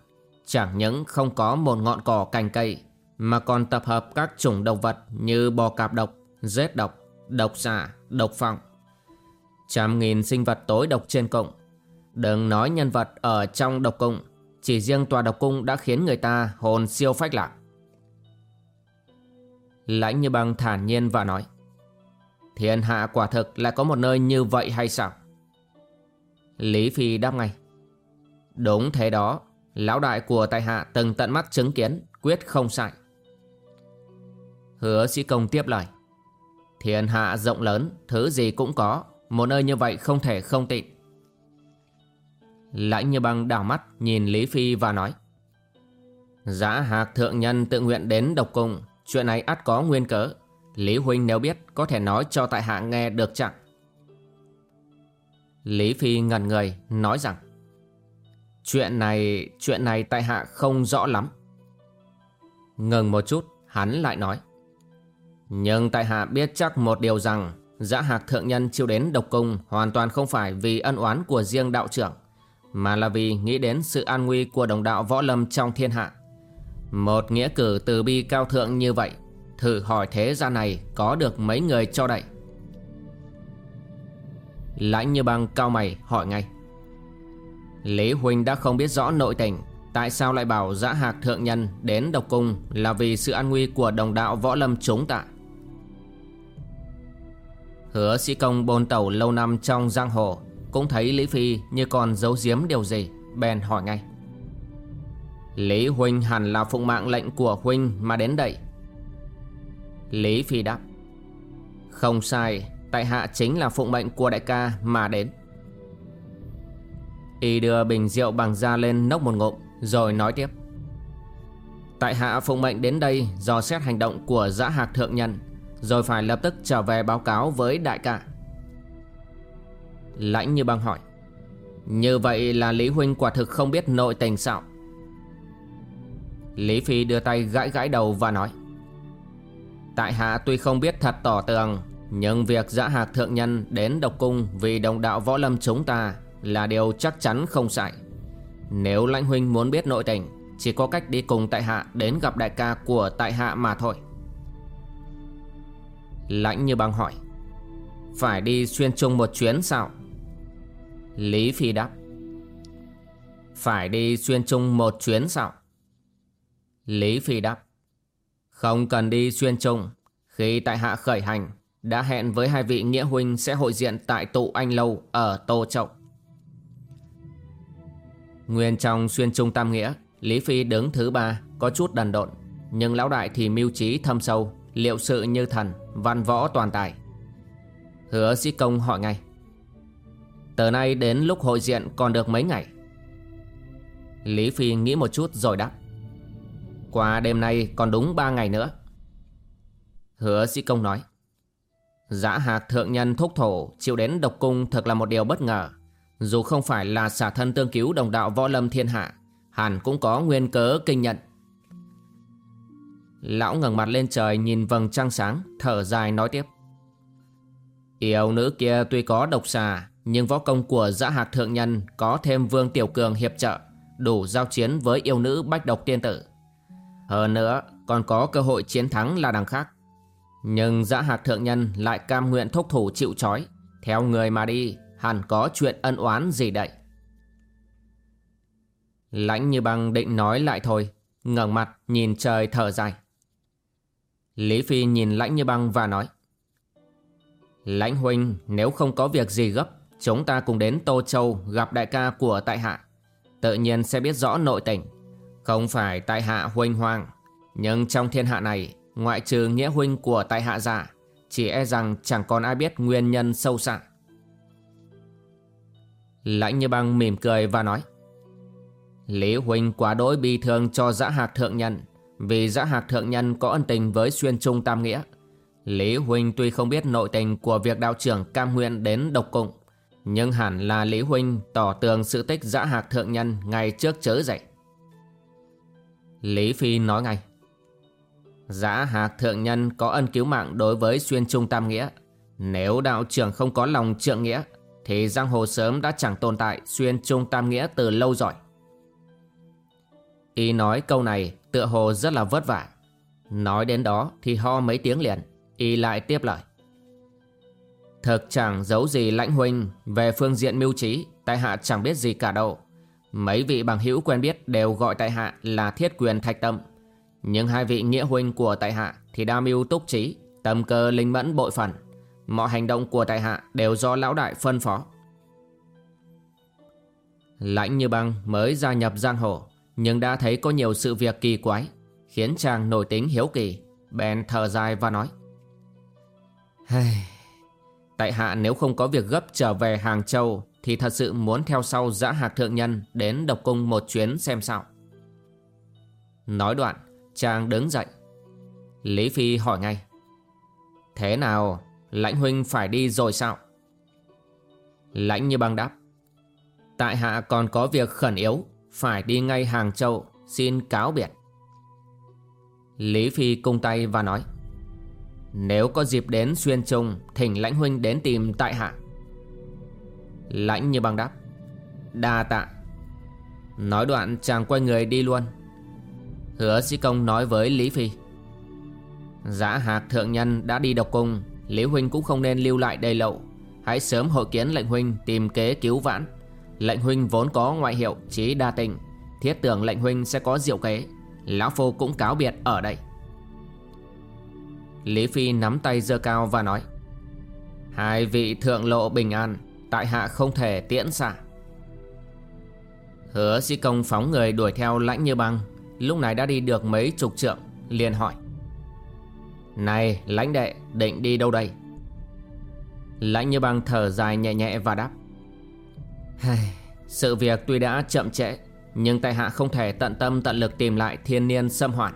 Chẳng những không có một ngọn cỏ cành cây Mà còn tập hợp các chủng động vật như bò cạp độc, rết độc, độc xà, độc phong Trăm nghìn sinh vật tối độc trên cộng Đừng nói nhân vật ở trong độc cung Chỉ riêng tòa độc cung đã khiến người ta hồn siêu phách lạc. Lãnh như băng thản nhiên và nói Thiên hạ quả thực lại có một nơi như vậy hay sao? Lý Phi đáp ngay. Đúng thế đó, Lão đại của tại hạ từng tận mắt chứng kiến, Quyết không sai. Hứa sĩ công tiếp lời. Thiên hạ rộng lớn, Thứ gì cũng có, Một nơi như vậy không thể không tịnh. Lãnh như băng đảo mắt nhìn Lý Phi và nói. Giá hạc thượng nhân tự nguyện đến độc cung Chuyện này ắt có nguyên cớ Lý Huynh nếu biết có thể nói cho tại hạ nghe được chẳng Lý Phi ngần người nói rằng Chuyện này, chuyện này tại hạ không rõ lắm Ngừng một chút hắn lại nói Nhưng tại hạ biết chắc một điều rằng Giã hạc thượng nhân chịu đến độc cung Hoàn toàn không phải vì ân oán của riêng đạo trưởng mà là vì nghĩ đến sự an nguy của đồng đạo võ lâm trong thiên hạ. Một nghĩa cử từ bi cao thượng như vậy, thử hỏi thế gian này có được mấy người cho đậy. Lãnh như băng cao mày hỏi ngay. Lý Huynh đã không biết rõ nội tình, tại sao lại bảo giã hạc thượng nhân đến độc cung là vì sự an nguy của đồng đạo võ lâm chúng ta. Hứa sĩ công bôn tẩu lâu năm trong giang hồ Cũng thấy Lý Phi như còn giấu giếm điều gì Bèn hỏi ngay Lý Huynh hẳn là phụng mạng lệnh của Huynh mà đến đây Lý Phi đáp, Không sai, Tại hạ chính là phụng mệnh của đại ca mà đến. Y đưa bình rượu bằng da lên nốc một ngụm, Rồi nói tiếp, Tại hạ phụng mệnh đến đây Do xét hành động của giã hạc thượng nhân, Rồi phải lập tức trở về báo cáo với đại ca. Lãnh như băng hỏi, Như vậy là Lý Huynh quả thực không biết nội tình sao? Lý Phi đưa tay gãi gãi đầu và nói Tại hạ tuy không biết thật tỏ tường, Nhưng việc giã hạc thượng nhân đến độc cung Vì đồng đạo võ lâm chúng ta Là điều chắc chắn không sai. Nếu lãnh huynh muốn biết nội tình, Chỉ có cách đi cùng tại hạ Đến gặp đại ca của tại hạ mà thôi. Lãnh như băng hỏi, Phải đi xuyên chung một chuyến sao? Lý Phi đáp, Phải đi xuyên chung một chuyến sao? Lý Phi đáp không cần đi xuyên trung. Khi tại hạ khởi hành, Đã hẹn với hai vị nghĩa huynh Sẽ hội diện tại tụ anh lâu Ở Tô Trọng Nguyên trong xuyên trung tam nghĩa, Lý Phi đứng thứ ba, Có chút đần độn. Nhưng lão đại thì mưu trí thâm sâu, Liệu sự như thần, Văn võ toàn tài. Hứa sĩ công hỏi ngay, từ nay đến lúc hội diện còn được mấy ngày? Lý Phi nghĩ một chút rồi đáp qua đêm nay còn đúng ba ngày nữa. Hứa sĩ công nói. Giã hạc thượng nhân thúc thổ Chịu đến độc cung thật là một điều bất ngờ. Dù không phải là xả thân tương cứu đồng đạo võ lâm thiên hạ Hẳn cũng có nguyên cớ kinh nhận. Lão ngẩng mặt lên trời nhìn vầng trăng sáng Thở dài nói tiếp. Yêu nữ kia tuy có độc xà nhưng võ công của giã hạc thượng nhân có thêm Vương Tiểu Cường hiệp trợ, đủ giao chiến với yêu nữ bách độc tiên tử. Hơn nữa, còn có cơ hội chiến thắng là đằng khác. Nhưng dã hạc thượng nhân lại cam nguyện thúc thủ chịu trói, theo người mà đi, hẳn có chuyện ân oán gì đậy. Lãnh như băng định nói lại thôi, ngẩng mặt nhìn trời thở dài. Lý Phi nhìn lãnh như băng và nói Lãnh huynh nếu không có việc gì gấp Chúng ta cùng đến Tô Châu gặp đại ca của tại hạ Tự nhiên sẽ biết rõ nội tình không phải tại hạ huynh hoang Nhưng trong thiên hạ này, Ngoại trừ nghĩa huynh của tại hạ giả, Chỉ e rằng chẳng còn ai biết nguyên nhân sâu xa. Lãnh như băng mỉm cười và nói, Lý huynh quá đỗi bi thương cho giã hạc thượng nhân, Vì giã hạc thượng nhân có ân tình với xuyên trung tam nghĩa Lý huynh tuy không biết nội tình của việc đạo trưởng cam nguyện đến độc cung nhưng hẳn là Lý Huynh tỏ tường sự tích giã hạc thượng nhân ngày trước chớ dậy. Lý Phi nói ngay. Giá hạc thượng nhân có ân cứu mạng đối với xuyên trung tam nghĩa. Nếu đạo trưởng không có lòng trượng nghĩa, thì giang hồ sớm đã chẳng tồn tại xuyên trung tam nghĩa từ lâu rồi. Y nói câu này tựa hồ rất là vất vả. Nói đến đó thì ho mấy tiếng liền, Y lại tiếp lời. Thực chẳng giấu gì lãnh huynh Về phương diện mưu trí Tại hạ chẳng biết gì cả đâu Mấy vị bằng hữu quen biết đều gọi tại hạ là thiết quyền thạch tâm. Nhưng hai vị nghĩa huynh của tại hạ Thì đa mưu túc trí, Tâm cơ linh mẫn bội phần. Mọi hành động của tại hạ đều do lão đại phân phó. Lãnh như băng mới gia nhập giang hồ, Nhưng đã thấy có nhiều sự việc kỳ quái, Khiến chàng nổi tính hiếu kỳ, Bèn thở dài và nói. Hây Tại hạ nếu không có việc gấp trở về Hàng Châu thì thật sự muốn theo sau giã hạc thượng nhân Đến độc cung một chuyến xem sao. Nói đoạn, Chàng đứng dậy. Lý Phi hỏi ngay, Thế nào, Lãnh huynh phải đi rồi sao? Lãnh như băng đáp, Tại hạ còn có việc khẩn yếu, Phải đi ngay Hàng Châu Xin cáo biệt. Lý Phi cung tay và nói, nếu có dịp đến xuyên trung, Thỉnh lãnh huynh đến tìm tại hạ. Lãnh như băng đáp. Đa tạ. Nói đoạn chàng quay người đi luôn. Hứa sĩ công nói với Lý Phi. Giả hạc thượng nhân đã đi độc cung Lý huynh cũng không nên lưu lại đây lậu Hãy sớm hội kiến lệnh huynh tìm kế cứu vãn. Lệnh huynh vốn có ngoại hiệu trí đa tình Thiết tưởng lệnh huynh sẽ có diệu kế. Lão Phu cũng cáo biệt ở đây. Lý Phi nắm tay giơ cao và nói, Hai vị thượng lộ bình an Tại hạ không thể tiễn xả Hứa sĩ công phóng người đuổi theo lãnh như băng. Lúc này đã đi được mấy chục trượng, liền hỏi. Này, lãnh đệ, định đi đâu đây? Lãnh như băng thở dài nhẹ nhẹ và đáp. Sự việc tuy đã chậm trễ, Nhưng tại hạ không thể tận tâm tận lực tìm lại thiên niên xâm hoạn.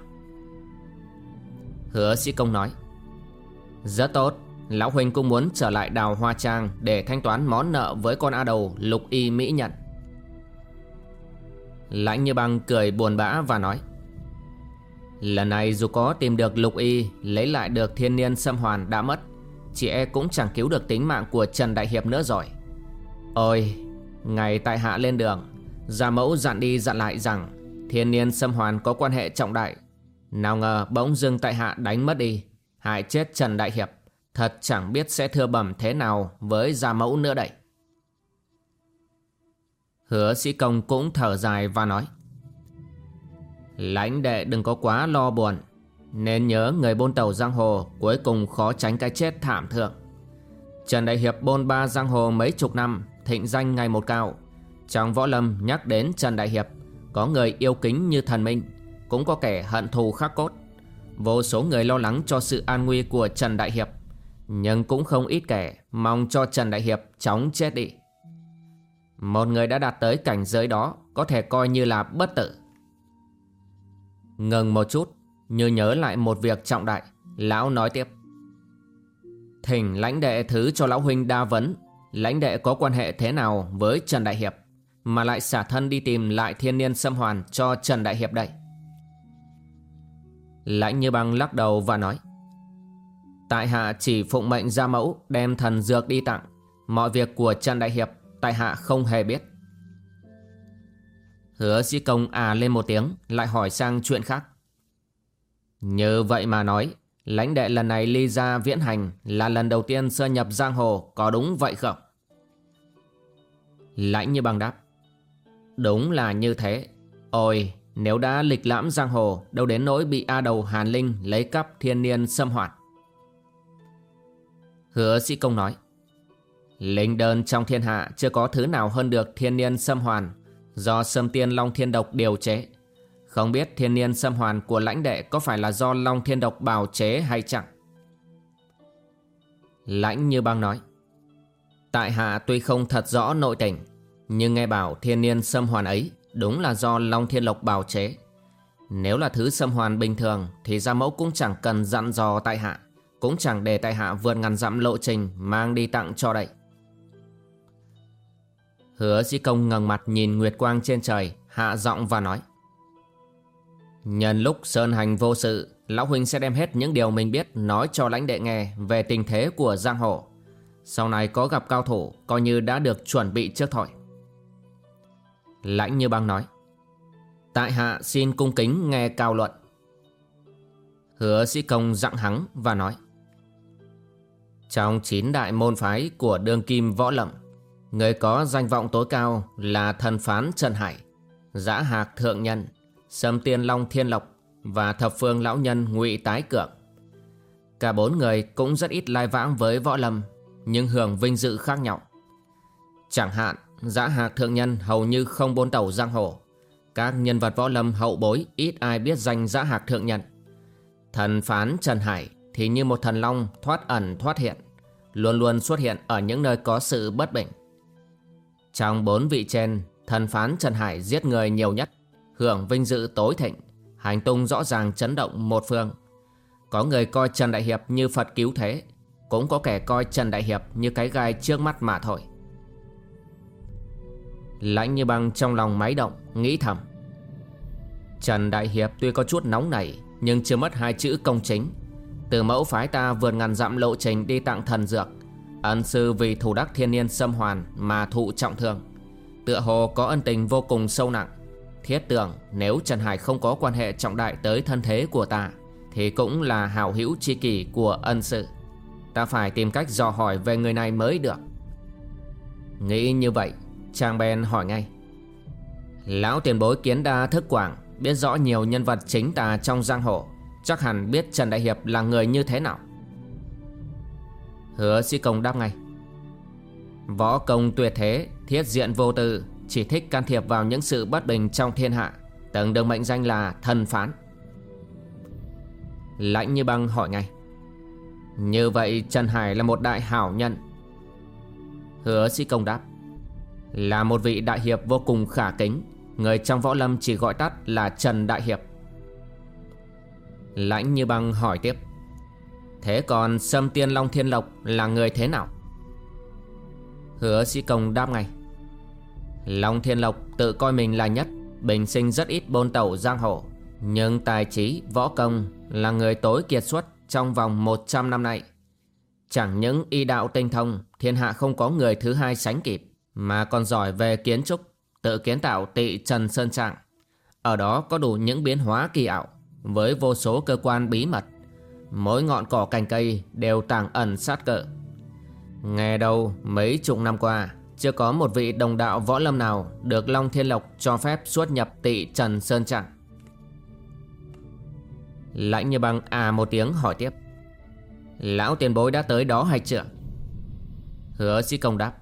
Hứa sĩ công nói. Rất tốt Lão Huynh cũng muốn trở lại đào hoa trang Để thanh toán món nợ với con A đầu, lục y mỹ nhận. Lãnh như băng cười buồn bã và nói, Lần này dù có tìm được lục y, Lấy lại được thiên niên xâm hoàn đã mất, Chị e cũng chẳng cứu được tính mạng của Trần Đại Hiệp nữa rồi. Ôi, Ngày tại hạ lên đường, Gia mẫu dặn đi dặn lại rằng Thiên niên xâm hoàn có quan hệ trọng đại, Nào ngờ bỗng dưng tại hạ đánh mất đi, Hại chết Trần Đại Hiệp. Thật chẳng biết sẽ thưa bẩm thế nào Với gia mẫu nữa đây. Hứa sĩ công cũng thở dài và nói, Lãnh đệ đừng có quá lo buồn, Nên nhớ người bôn tàu giang hồ Cuối cùng khó tránh cái chết thảm thượng. Trần Đại Hiệp bôn ba giang hồ mấy chục năm, Thịnh danh ngày một cao. Trong võ lâm nhắc đến Trần Đại Hiệp, Có người yêu kính như thần minh, Cũng có kẻ hận thù khắc cốt. Vô số người lo lắng cho sự an nguy của Trần Đại Hiệp. Nhưng cũng không ít kẻ Mong cho Trần Đại Hiệp chóng chết đi. Một người đã đạt tới cảnh giới đó Có thể coi như là bất tử. Ngừng một chút, Như nhớ lại một việc trọng đại, Lão nói tiếp. Thỉnh lãnh đệ thứ cho lão huynh đa vấn, Lãnh đệ có quan hệ thế nào với Trần Đại Hiệp Mà lại xả thân đi tìm lại thiên niên xâm hoàn cho Trần Đại Hiệp đây? Lãnh như băng lắc đầu và nói. Tại hạ chỉ phụng mệnh ra mẫu đem thần dược đi tặng. Mọi việc của Trần Đại Hiệp tại hạ không hề biết. Hứa sĩ công à lên một tiếng, Lại hỏi sang chuyện khác. Như vậy mà nói, Lãnh đệ lần này ly ra viễn hành Là lần đầu tiên sơ nhập giang hồ, Có đúng vậy không? Lãnh như bằng đáp. Đúng là như thế. Ôi, nếu đã lịch lãm giang hồ, Đâu đến nỗi bị A đầu Hàn Linh Lấy cắp thiên niên xâm hoạt. Hứa sĩ công nói Linh đơn trong thiên hạ Chưa có thứ nào hơn được thiên niên xâm hoàn do Sâm Tiên Long Thiên Độc điều chế. Không biết thiên niên xâm hoàn của lãnh đệ có phải là do Long Thiên Độc bào chế hay chẳng? Lãnh như băng nói. Tại hạ tuy không thật rõ nội tình, nhưng nghe bảo thiên niên xâm hoàn ấy đúng là do Long Thiên Lộc bào chế. Nếu là thứ xâm hoàn bình thường thì gia mẫu cũng chẳng cần dặn dò tại hạ, cũng chẳng để tại hạ vượt ngàn dặm lộ trình, mang đi tặng cho đậy. Hứa sĩ công ngẩng mặt nhìn nguyệt quang trên trời, Hạ giọng và nói, Nhân lúc Sơn Hành vô sự, Lão Huynh sẽ đem hết những điều mình biết Nói cho lãnh đệ nghe Về tình thế của Giang Hồ. Sau này có gặp cao thủ, Coi như đã được chuẩn bị trước thôi. Lãnh như băng nói, Tại hạ xin cung kính nghe cao luận. Hứa sĩ công dặn hắng và nói trong chín đại môn phái của đương kim võ lậm Người có danh vọng tối cao là thần phán Trần Hải, giã hạc thượng nhân, sâm tiên long thiên lộc và thập phương lão nhân ngụy tái cưỡng. Cả bốn người cũng rất ít lai vãng với võ lâm, nhưng hưởng vinh dự khác nhau. Chẳng hạn, giã hạc thượng nhân hầu như không bốn tàu giang hồ. Các nhân vật võ lâm hậu bối ít ai biết danh giã hạc thượng nhân. Thần phán Trần Hải thì như một thần long thoát ẩn thoát hiện, luôn luôn xuất hiện ở những nơi có sự bất bình. Trong bốn vị trên, thần phán Trần Hải giết người nhiều nhất, hưởng vinh dự tối thịnh, hành tung rõ ràng chấn động một phương. Có người coi Trần Đại Hiệp như Phật cứu thế, cũng có kẻ coi Trần Đại Hiệp như cái gai trước mắt mà thôi. Lãnh như băng trong lòng máy động, nghĩ thầm. Trần Đại Hiệp tuy có chút nóng nảy, nhưng chưa mất hai chữ công chính. Từ mẫu phái ta vượt ngàn dặm lộ trình đi tặng thần dược, Ân sư vì thủ đắc thiên niên xâm hoàn mà thụ trọng thương. Tựa hồ có ân tình vô cùng sâu nặng. Thiết tưởng nếu Trần Hải không có quan hệ trọng đại tới thân thế của ta Thì cũng là hảo hữu chi kỷ của ân sư. Ta phải tìm cách dò hỏi về người này mới được. Nghĩ như vậy Trang Ben hỏi ngay. Lão tiền bối kiến đa thức quảng Biết rõ nhiều nhân vật chính ta trong giang hồ. Chắc hẳn biết Trần Đại Hiệp là người như thế nào. Hứa sĩ công đáp ngay. Võ công tuyệt thế, Thiết diện vô tư, Chỉ thích can thiệp vào những sự bất bình trong thiên hạ, Từng được mệnh danh là thần phán. Lãnh như băng hỏi ngay. Như vậy Trần Hải là một đại hảo nhân. Hứa sĩ công đáp. Là một vị đại hiệp vô cùng khả kính, Người trong võ lâm chỉ gọi tắt là Trần Đại Hiệp. Lãnh như băng hỏi tiếp. Thế còn Sâm Tiên Long Thiên Lộc là người thế nào? Hứa sĩ công đáp ngay. Long Thiên Lộc tự coi mình là nhất Bình sinh rất ít bôn tẩu giang hồ Nhưng tài trí, võ công là người tối kiệt xuất trong vòng 100 năm nay. Chẳng những y đạo tinh thông Thiên hạ không có người thứ hai sánh kịp Mà còn giỏi về kiến trúc Tự kiến tạo tị Trần Sơn Trạng. Ở đó có đủ những biến hóa kỳ ảo. Với vô số cơ quan bí mật. Mỗi ngọn cỏ cành cây đều tàng ẩn sát cỡ. Nghe đâu, mấy chục năm qua, Chưa có một vị đồng đạo võ lâm nào Được Long Thiên Lộc cho phép xuất nhập tị Trần Sơn Trạng. Lãnh như băng à một tiếng hỏi tiếp. Lão tiền bối đã tới đó hay chưa? Hứa sĩ công đáp.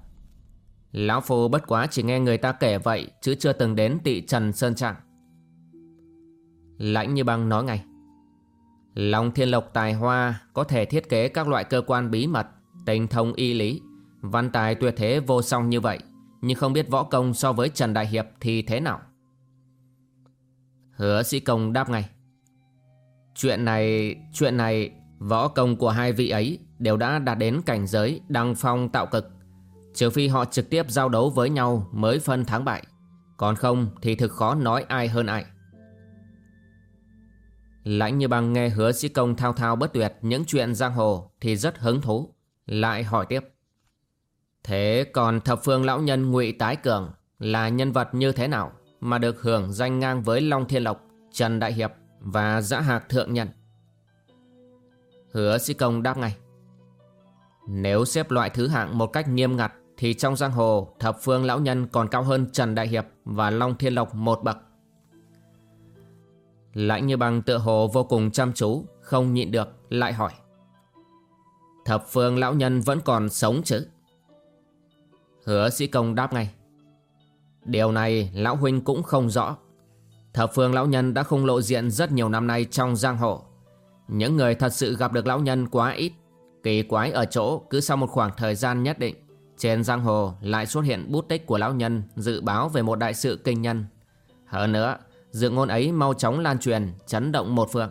Lão Phu bất quá chỉ nghe người ta kể vậy Chứ chưa từng đến tị Trần Sơn Trạng. Lãnh như băng nói ngay. Long thiên lộc tài hoa Có thể thiết kế các loại cơ quan bí mật tình thông y lý. Văn tài tuyệt thế vô song như vậy, Nhưng không biết võ công so với Trần Đại Hiệp Thì thế nào? Hứa sĩ công đáp ngay. Chuyện này Chuyện này, Võ công của hai vị ấy Đều đã đạt đến cảnh giới Đăng phong tạo cực. Trừ phi họ trực tiếp giao đấu với nhau mới phân thắng bại, Còn không thì thực khó nói ai hơn ai. Lãnh như bằng nghe hứa sĩ công thao thao bất tuyệt những chuyện giang hồ thì rất hứng thú Lại hỏi tiếp Thế còn thập phương lão nhân ngụy Tái Cường là nhân vật như thế nào mà được hưởng danh ngang với Long Thiên Lộc, Trần Đại Hiệp và Giã Hạc Thượng Nhân? Hứa sĩ công đáp ngay Nếu xếp loại thứ hạng một cách nghiêm ngặt thì trong giang hồ thập phương lão nhân còn cao hơn Trần Đại Hiệp và Long Thiên Lộc một bậc. Lãnh như bằng tựa hồ vô cùng chăm chú, không nhịn được, lại hỏi. Thập phương lão nhân vẫn còn sống chứ? Hứa sĩ công đáp ngay. Điều này lão huynh cũng không rõ. Thập phương lão nhân đã không lộ diện rất nhiều năm nay trong giang hồ. Những người thật sự gặp được lão nhân quá ít. Kỳ quái ở chỗ cứ sau một khoảng thời gian nhất định trên giang hồ lại xuất hiện bút tích của lão nhân dự báo về một đại sự kinh nhân. Hơn nữa, dự ngôn ấy mau chóng lan truyền, chấn động một phương.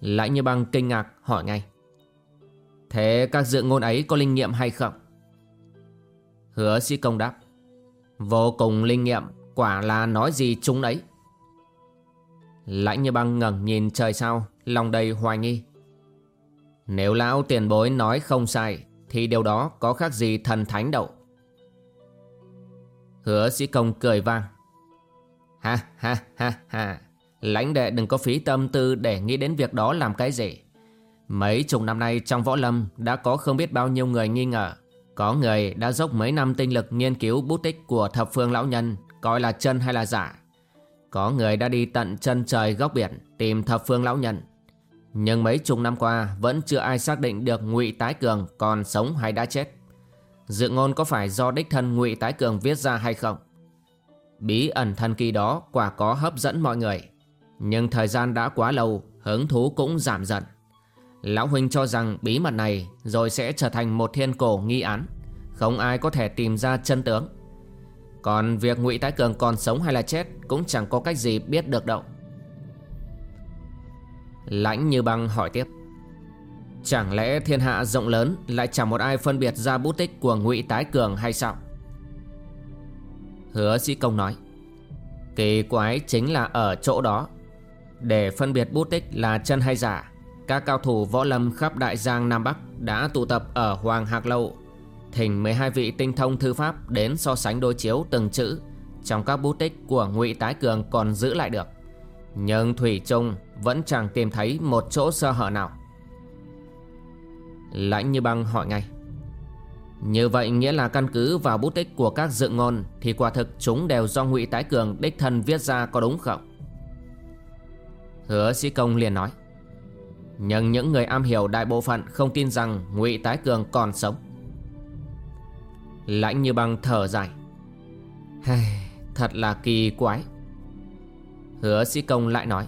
Lại như băng kinh ngạc hỏi ngay. Thế các dự ngôn ấy có linh nghiệm hay không? Hứa sĩ công đáp. Vô cùng linh nghiệm, quả là nói gì chúng ấy. Lãnh như băng ngẩng nhìn trời sao, lòng đầy hoài nghi. Nếu lão tiền bối nói không sai, thì điều đó có khác gì thần thánh đâu Hứa sĩ công cười vang Ha ha ha ha. Lãnh đệ đừng có phí tâm tư để nghĩ đến việc đó làm cái gì. Mấy chục năm nay trong võ lâm đã có không biết bao nhiêu người nghi ngờ. Có người đã dốc mấy năm tinh lực nghiên cứu bút tích của thập phương lão nhân, Coi là chân hay là giả. Có người đã đi tận chân trời góc biển tìm thập phương lão nhân. Nhưng mấy chục năm qua vẫn chưa ai xác định được ngụy Tái Cường còn sống hay đã chết. Dự ngôn có phải do đích thân ngụy Tái Cường viết ra hay không? Bí ẩn thần kỳ đó quả có hấp dẫn mọi người. Nhưng thời gian đã quá lâu, hứng thú cũng giảm dần. Lão Huynh cho rằng bí mật này rồi sẽ trở thành một thiên cổ nghi án. Không ai có thể tìm ra chân tướng. Còn việc ngụy Tái Cường còn sống hay là chết cũng chẳng có cách gì biết được đâu. Lãnh như băng hỏi tiếp Chẳng lẽ thiên hạ rộng lớn Lại chẳng một ai phân biệt ra bút tích của ngụy Tái Cường hay sao Hứa sĩ công nói, Kỳ quái chính là ở chỗ đó. Để phân biệt bút tích là chân hay giả, Các cao thủ võ lâm khắp Đại Giang Nam Bắc Đã tụ tập ở Hoàng Hạc Lâu, Thỉnh 12 vị tinh thông thư pháp Đến so sánh đối chiếu từng chữ. Trong các bút tích của ngụy Tái Cường còn giữ lại được, Nhưng Thủy Trung vẫn chẳng tìm thấy một chỗ sơ hở nào. Lãnh như băng hỏi ngay như vậy nghĩa là căn cứ vào bút tích của các dự ngôn Thì quả thực chúng đều do ngụy Tái Cường đích thân viết ra có đúng không? Hứa sĩ công liền nói. Nhưng những người am hiểu đại bộ phận không tin rằng ngụy Tái Cường còn sống. Lãnh như băng thở dài. Thật là kỳ quái. Hứa sĩ công lại nói.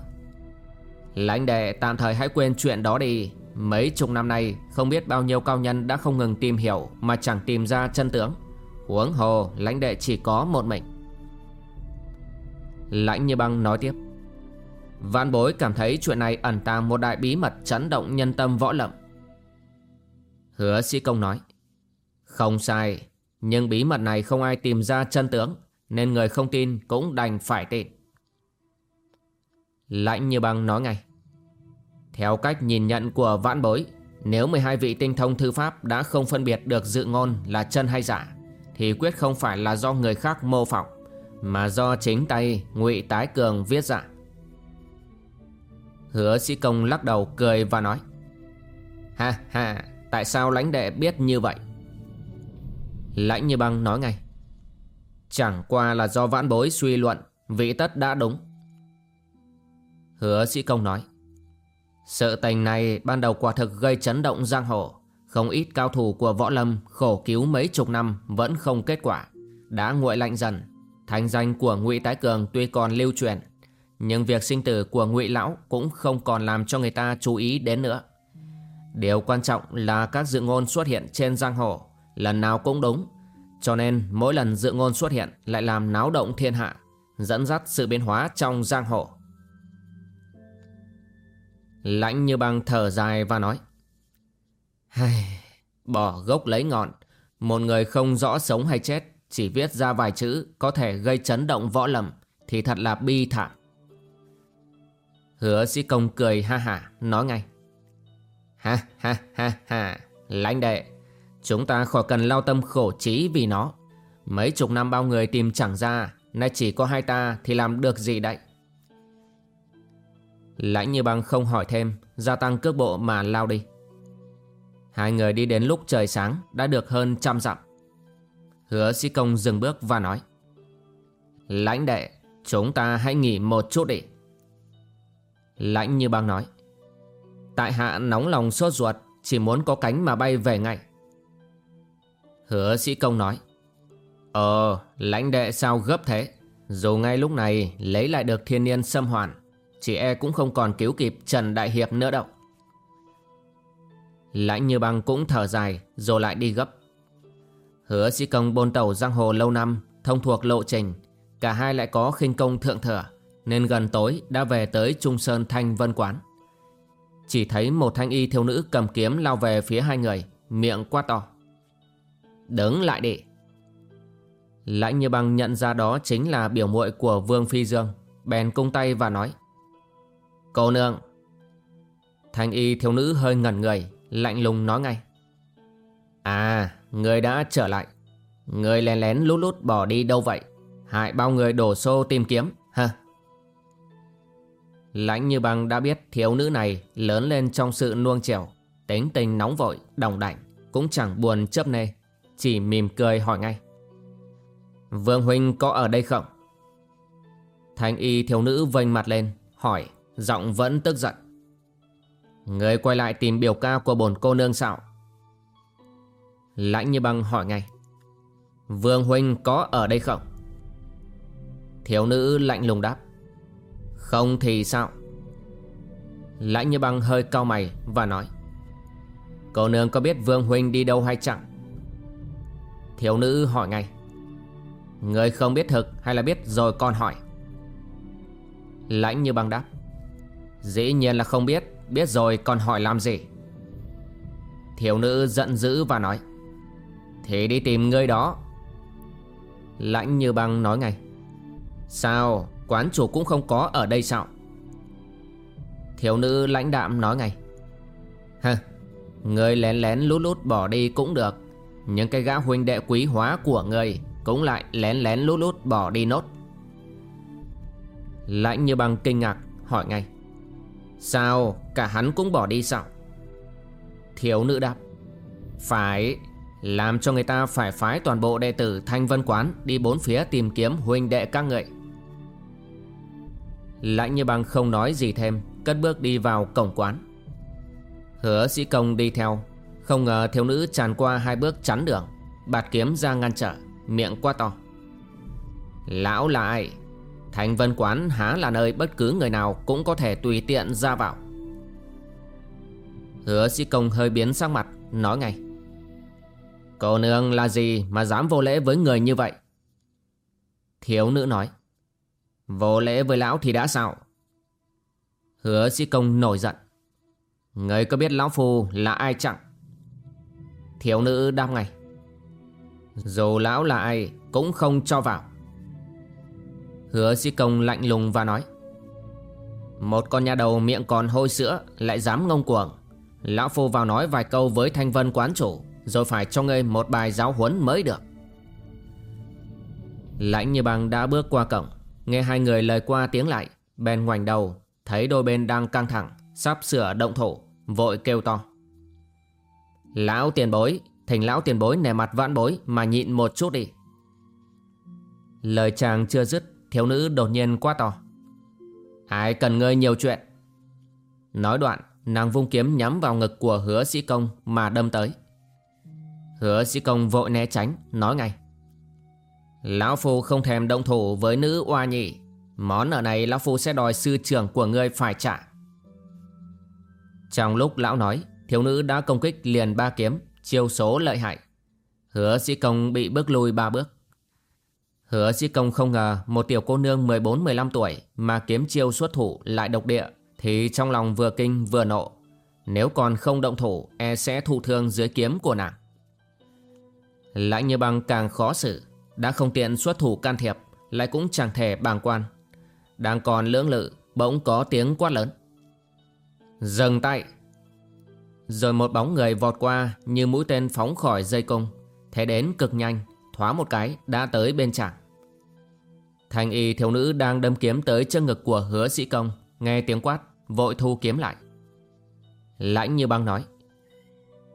Lãnh đệ, tạm thời hãy quên chuyện đó đi. Mấy chục năm nay, Không biết bao nhiêu cao nhân đã không ngừng tìm hiểu Mà chẳng tìm ra chân tướng. Huống hồ, lãnh đệ chỉ có một mình. Lãnh như băng nói tiếp. Vạn bối cảm thấy chuyện này ẩn tàng một đại bí mật chấn động nhân tâm võ lậm Hứa sĩ công nói. Không sai, Nhưng bí mật này không ai tìm ra chân tướng, Nên người không tin cũng đành phải tin. Lãnh như băng nói ngay. Theo cách nhìn nhận của vãn bối, Nếu 12 vị tinh thông thư pháp đã không phân biệt được dự ngôn là chân hay giả, Thì quyết không phải là do người khác mô phỏng, Mà do chính tay ngụy Tái Cường viết giả. Hứa sĩ công lắc đầu cười và nói, Ha ha, Tại sao lãnh đệ biết như vậy Lãnh như băng nói ngay, Chẳng qua là do vãn bối suy luận, Vị tất đã đúng Hứa sĩ công nói sự tình này ban đầu quả thực gây chấn động giang hồ. Không ít cao thủ của võ lâm khổ cứu mấy chục năm vẫn không kết quả, Đã nguội lạnh dần. Thành danh của ngụy Tái Cường tuy còn lưu truyền, Nhưng việc sinh tử của ngụy Lão cũng không còn làm cho người ta chú ý đến nữa. Điều quan trọng là các dự ngôn xuất hiện trên giang hồ, Lần nào cũng đúng. Cho nên mỗi lần dự ngôn xuất hiện lại làm náo động thiên hạ, Dẫn dắt sự biến hóa trong giang hồ. Lãnh như băng thở dài và nói Bỏ gốc lấy ngọn. Một người không rõ sống hay chết, Chỉ viết ra vài chữ Có thể gây chấn động võ lầm Thì thật là bi thảm. Hứa sĩ công cười ha hả, Nói ngay, Ha ha ha ha, Lãnh đệ, Chúng ta khỏi cần lao tâm khổ trí vì nó. Mấy chục năm bao người tìm chẳng ra, Nay chỉ có hai ta thì làm được gì đấy Lãnh như băng không hỏi thêm, Gia tăng cước bộ mà lao đi. Hai người đi đến lúc trời sáng, Đã được hơn trăm dặm. Hứa sĩ công dừng bước và nói, Lãnh đệ, Chúng ta hãy nghỉ một chút đi. Lãnh như băng nói, Tại hạ nóng lòng sốt ruột, Chỉ muốn có cánh mà bay về ngay. Hứa sĩ công nói Ờ lãnh đệ sao gấp thế? Dù ngay lúc này lấy lại được thiên niên xâm hoàn chỉ e cũng không còn cứu kịp Trần Đại Hiệp nữa đâu. Lãnh như băng cũng thở dài, Rồi lại đi gấp. Hứa sĩ công bôn tàu giang hồ lâu năm, Thông thuộc lộ trình. Cả hai lại có khinh công thượng thừa, Nên gần tối đã về tới Trung Sơn Thanh Vân Quán. Chỉ thấy một thanh y thiếu nữ cầm kiếm lao về phía hai người, Miệng quát to. Đứng lại đi. Lãnh như băng nhận ra đó chính là biểu muội của Vương Phi Dương, Bèn cung tay và nói Cô nương. Thanh y thiếu nữ hơi ngẩn người Lạnh lùng nói ngay. À người đã trở lại. Người lén lén lút lút bỏ đi đâu vậy? Hại bao người đổ xô tìm kiếm ha? Lãnh như băng đã biết thiếu nữ này lớn lên trong sự nuông chiều, tính tình nóng vội, đồng đảnh, cũng chẳng buồn chấp nê, chỉ mỉm cười hỏi ngay. Vương Huynh có ở đây không? Thanh y thiếu nữ vênh mặt lên, hỏi, giọng vẫn tức giận. Người quay lại tìm biểu ca của bồn cô nương sao? Lãnh như băng hỏi ngay. Vương Huynh có ở đây không? Thiếu nữ lạnh lùng đáp. Không thì sao Lãnh như băng hơi cau mày và nói Cô nương có biết Vương Huynh đi đâu hay chẳng Thiếu nữ hỏi ngay Người không biết thực hay là biết rồi con hỏi Lãnh như băng đáp Dĩ nhiên là không biết. Biết rồi, còn hỏi làm gì? Thiếu nữ giận dữ và nói Thì đi tìm người đó. Lãnh như băng nói ngay, Sao? Quán chủ cũng không có ở đây sao? Thiếu nữ lãnh đạm nói ngay Hơ Người lén lén lút lút bỏ đi cũng được. Nhưng cái gã huynh đệ quý hóa của người Cũng lại lén lén lút lút bỏ đi nốt. Lãnh như băng kinh ngạc, hỏi ngay Sao cả hắn cũng bỏ đi sao? Thiếu nữ đáp, Phải, Làm cho người ta phải phái toàn bộ đệ tử Thanh Vân Quán Đi bốn phía tìm kiếm huynh đệ các người Lãnh như băng không nói gì thêm, Cất bước đi vào cổng quán. Hứa sĩ công đi theo, Không ngờ thiếu nữ tràn qua hai bước chắn đường, Bạt kiếm ra ngăn trở, Miệng quá to, Lão là ai? Thành vân quán há là nơi bất cứ người nào Cũng có thể tùy tiện ra vào. Hứa sĩ công hơi biến sang mặt, Nói ngay. Cô nương là gì mà dám vô lễ với người như vậy? Thiếu nữ nói. Vô lễ với lão thì đã sao? Hứa sĩ công nổi giận. Người có biết lão phù là ai chẳng? Thiếu nữ đáp ngay. Dù lão là ai Cũng không cho vào. Hứa sĩ công lạnh lùng và nói, Một con nhà đầu miệng còn hôi sữa, Lại dám ngông cuồng. Lão phu vào nói vài câu với thanh vân quán chủ, Rồi phải cho ngươi một bài giáo huấn mới được. Lãnh như bằng đã bước qua cổng, Nghe hai người lời qua tiếng lại, Bèn ngoảnh đầu, Thấy đôi bên đang căng thẳng, Sắp sửa động thủ, Vội kêu to. Lão tiền bối, Thỉnh lão tiền bối nề mặt vãn bối Mà nhịn một chút đi. Lời chàng chưa dứt Thiếu nữ đột nhiên quá to. Ai cần ngươi nhiều chuyện? Nói đoạn, Nàng vung kiếm nhắm vào ngực của hứa sĩ công Mà đâm tới. Hứa sĩ công vội né tránh, Nói ngay. Lão Phu không thèm động thủ với nữ oa nhị. Món nợ này Lão Phu sẽ đòi sư trưởng của ngươi phải trả. Trong lúc lão nói, Thiếu nữ đã công kích liền ba kiếm, Chiêu số lợi hại. Hứa sĩ công bị bước lui ba bước. Hứa sĩ công không ngờ Một tiểu cô nương 14-15 tuổi Mà kiếm chiêu xuất thủ lại độc địa Thì trong lòng vừa kinh vừa nộ. Nếu còn không động thủ E sẽ thụ thương dưới kiếm của nàng. Lãnh như băng càng khó xử, Đã không tiện xuất thủ can thiệp, Lại cũng chẳng thể bàng quan. Đang còn lưỡng lự, Bỗng có tiếng quát lớn. Dừng tay! Rồi một bóng người vọt qua Như mũi tên phóng khỏi dây cung. Thế đến cực nhanh, Thoá một cái, đã tới bên chàng. Thanh y thiếu nữ đang đâm kiếm tới chân ngực của hứa sĩ công, Nghe tiếng quát, Vội thu kiếm lại. Lãnh như băng nói,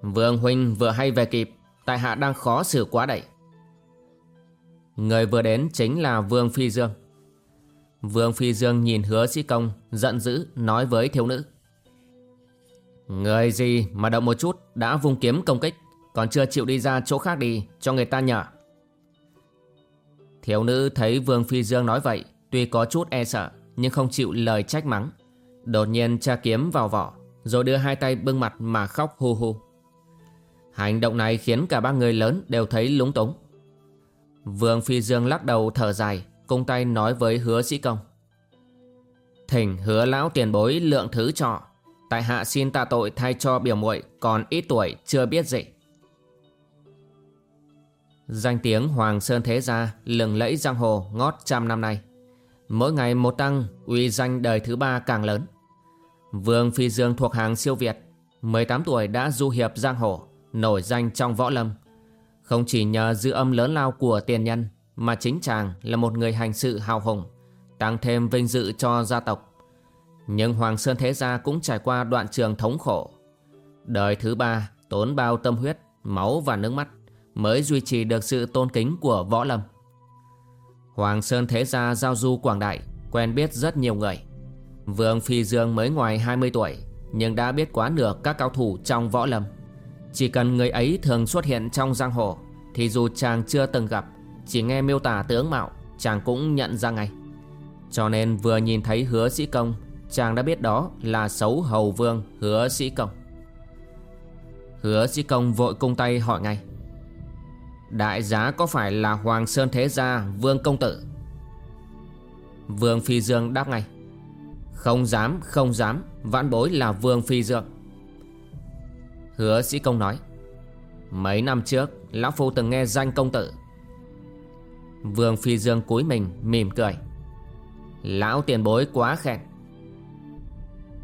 Vương huynh vừa hay về kịp, Tại hạ đang khó xử quá đẩy Người vừa đến chính là Vương Phi Dương. Vương Phi Dương nhìn hứa sĩ công, Giận dữ, nói với thiếu nữ, Người gì mà động một chút, Đã vung kiếm công kích, Còn chưa chịu đi ra chỗ khác đi, Cho người ta nhở? Thiếu nữ thấy Vương Phi Dương nói vậy, Tuy có chút e sợ, Nhưng không chịu lời trách mắng. Đột nhiên tra kiếm vào vỏ, Rồi đưa hai tay bưng mặt mà khóc hu hu Hành động này khiến cả ba người lớn đều thấy lúng túng. Vương Phi Dương lắc đầu thở dài, Cung tay nói với hứa sĩ công. Thỉnh hứa lão tiền bối lượng thứ trọ Tại hạ xin tạ tội thay cho biểu muội Còn ít tuổi, chưa biết gì. Danh tiếng Hoàng Sơn Thế Gia lừng lẫy giang hồ ngót trăm năm nay. Mỗi ngày một tăng, uy danh đời thứ ba càng lớn. Vương Phi Dương thuộc hàng siêu Việt, 18 tuổi đã du hiệp giang hồ, nổi danh trong võ lâm. Không chỉ nhờ dư âm lớn lao của tiền nhân, mà chính chàng là một người hành sự hào hùng, tăng thêm vinh dự cho gia tộc. Nhưng Hoàng Sơn Thế Gia cũng trải qua đoạn trường thống khổ. Đời thứ ba tốn bao tâm huyết, máu và nước mắt mới duy trì được sự tôn kính của võ lâm. Hoàng Sơn Thế Gia giao du quảng đại, quen biết rất nhiều người. Vương Phi Dương mới ngoài 20 tuổi, nhưng đã biết quá nửa các cao thủ trong võ lâm. Chỉ cần người ấy thường xuất hiện trong giang hồ, thì dù chàng chưa từng gặp, chỉ nghe miêu tả tướng mạo, chàng cũng nhận ra ngay. Cho nên vừa nhìn thấy hứa sĩ công, chàng đã biết đó là xấu hầu vương hứa sĩ công. Hứa sĩ công vội cung tay hỏi ngay. Đại giá có phải là Hoàng Sơn Thế Gia, Vương Công Tử? Vương Phi Dương đáp ngay. Không dám không dám, Vãn bối là Vương Phi Dương. Hứa sĩ công nói, Mấy năm trước, Lão Phu từng nghe danh công tử. Vương Phi Dương cúi mình, mỉm cười. Lão tiền bối quá khen.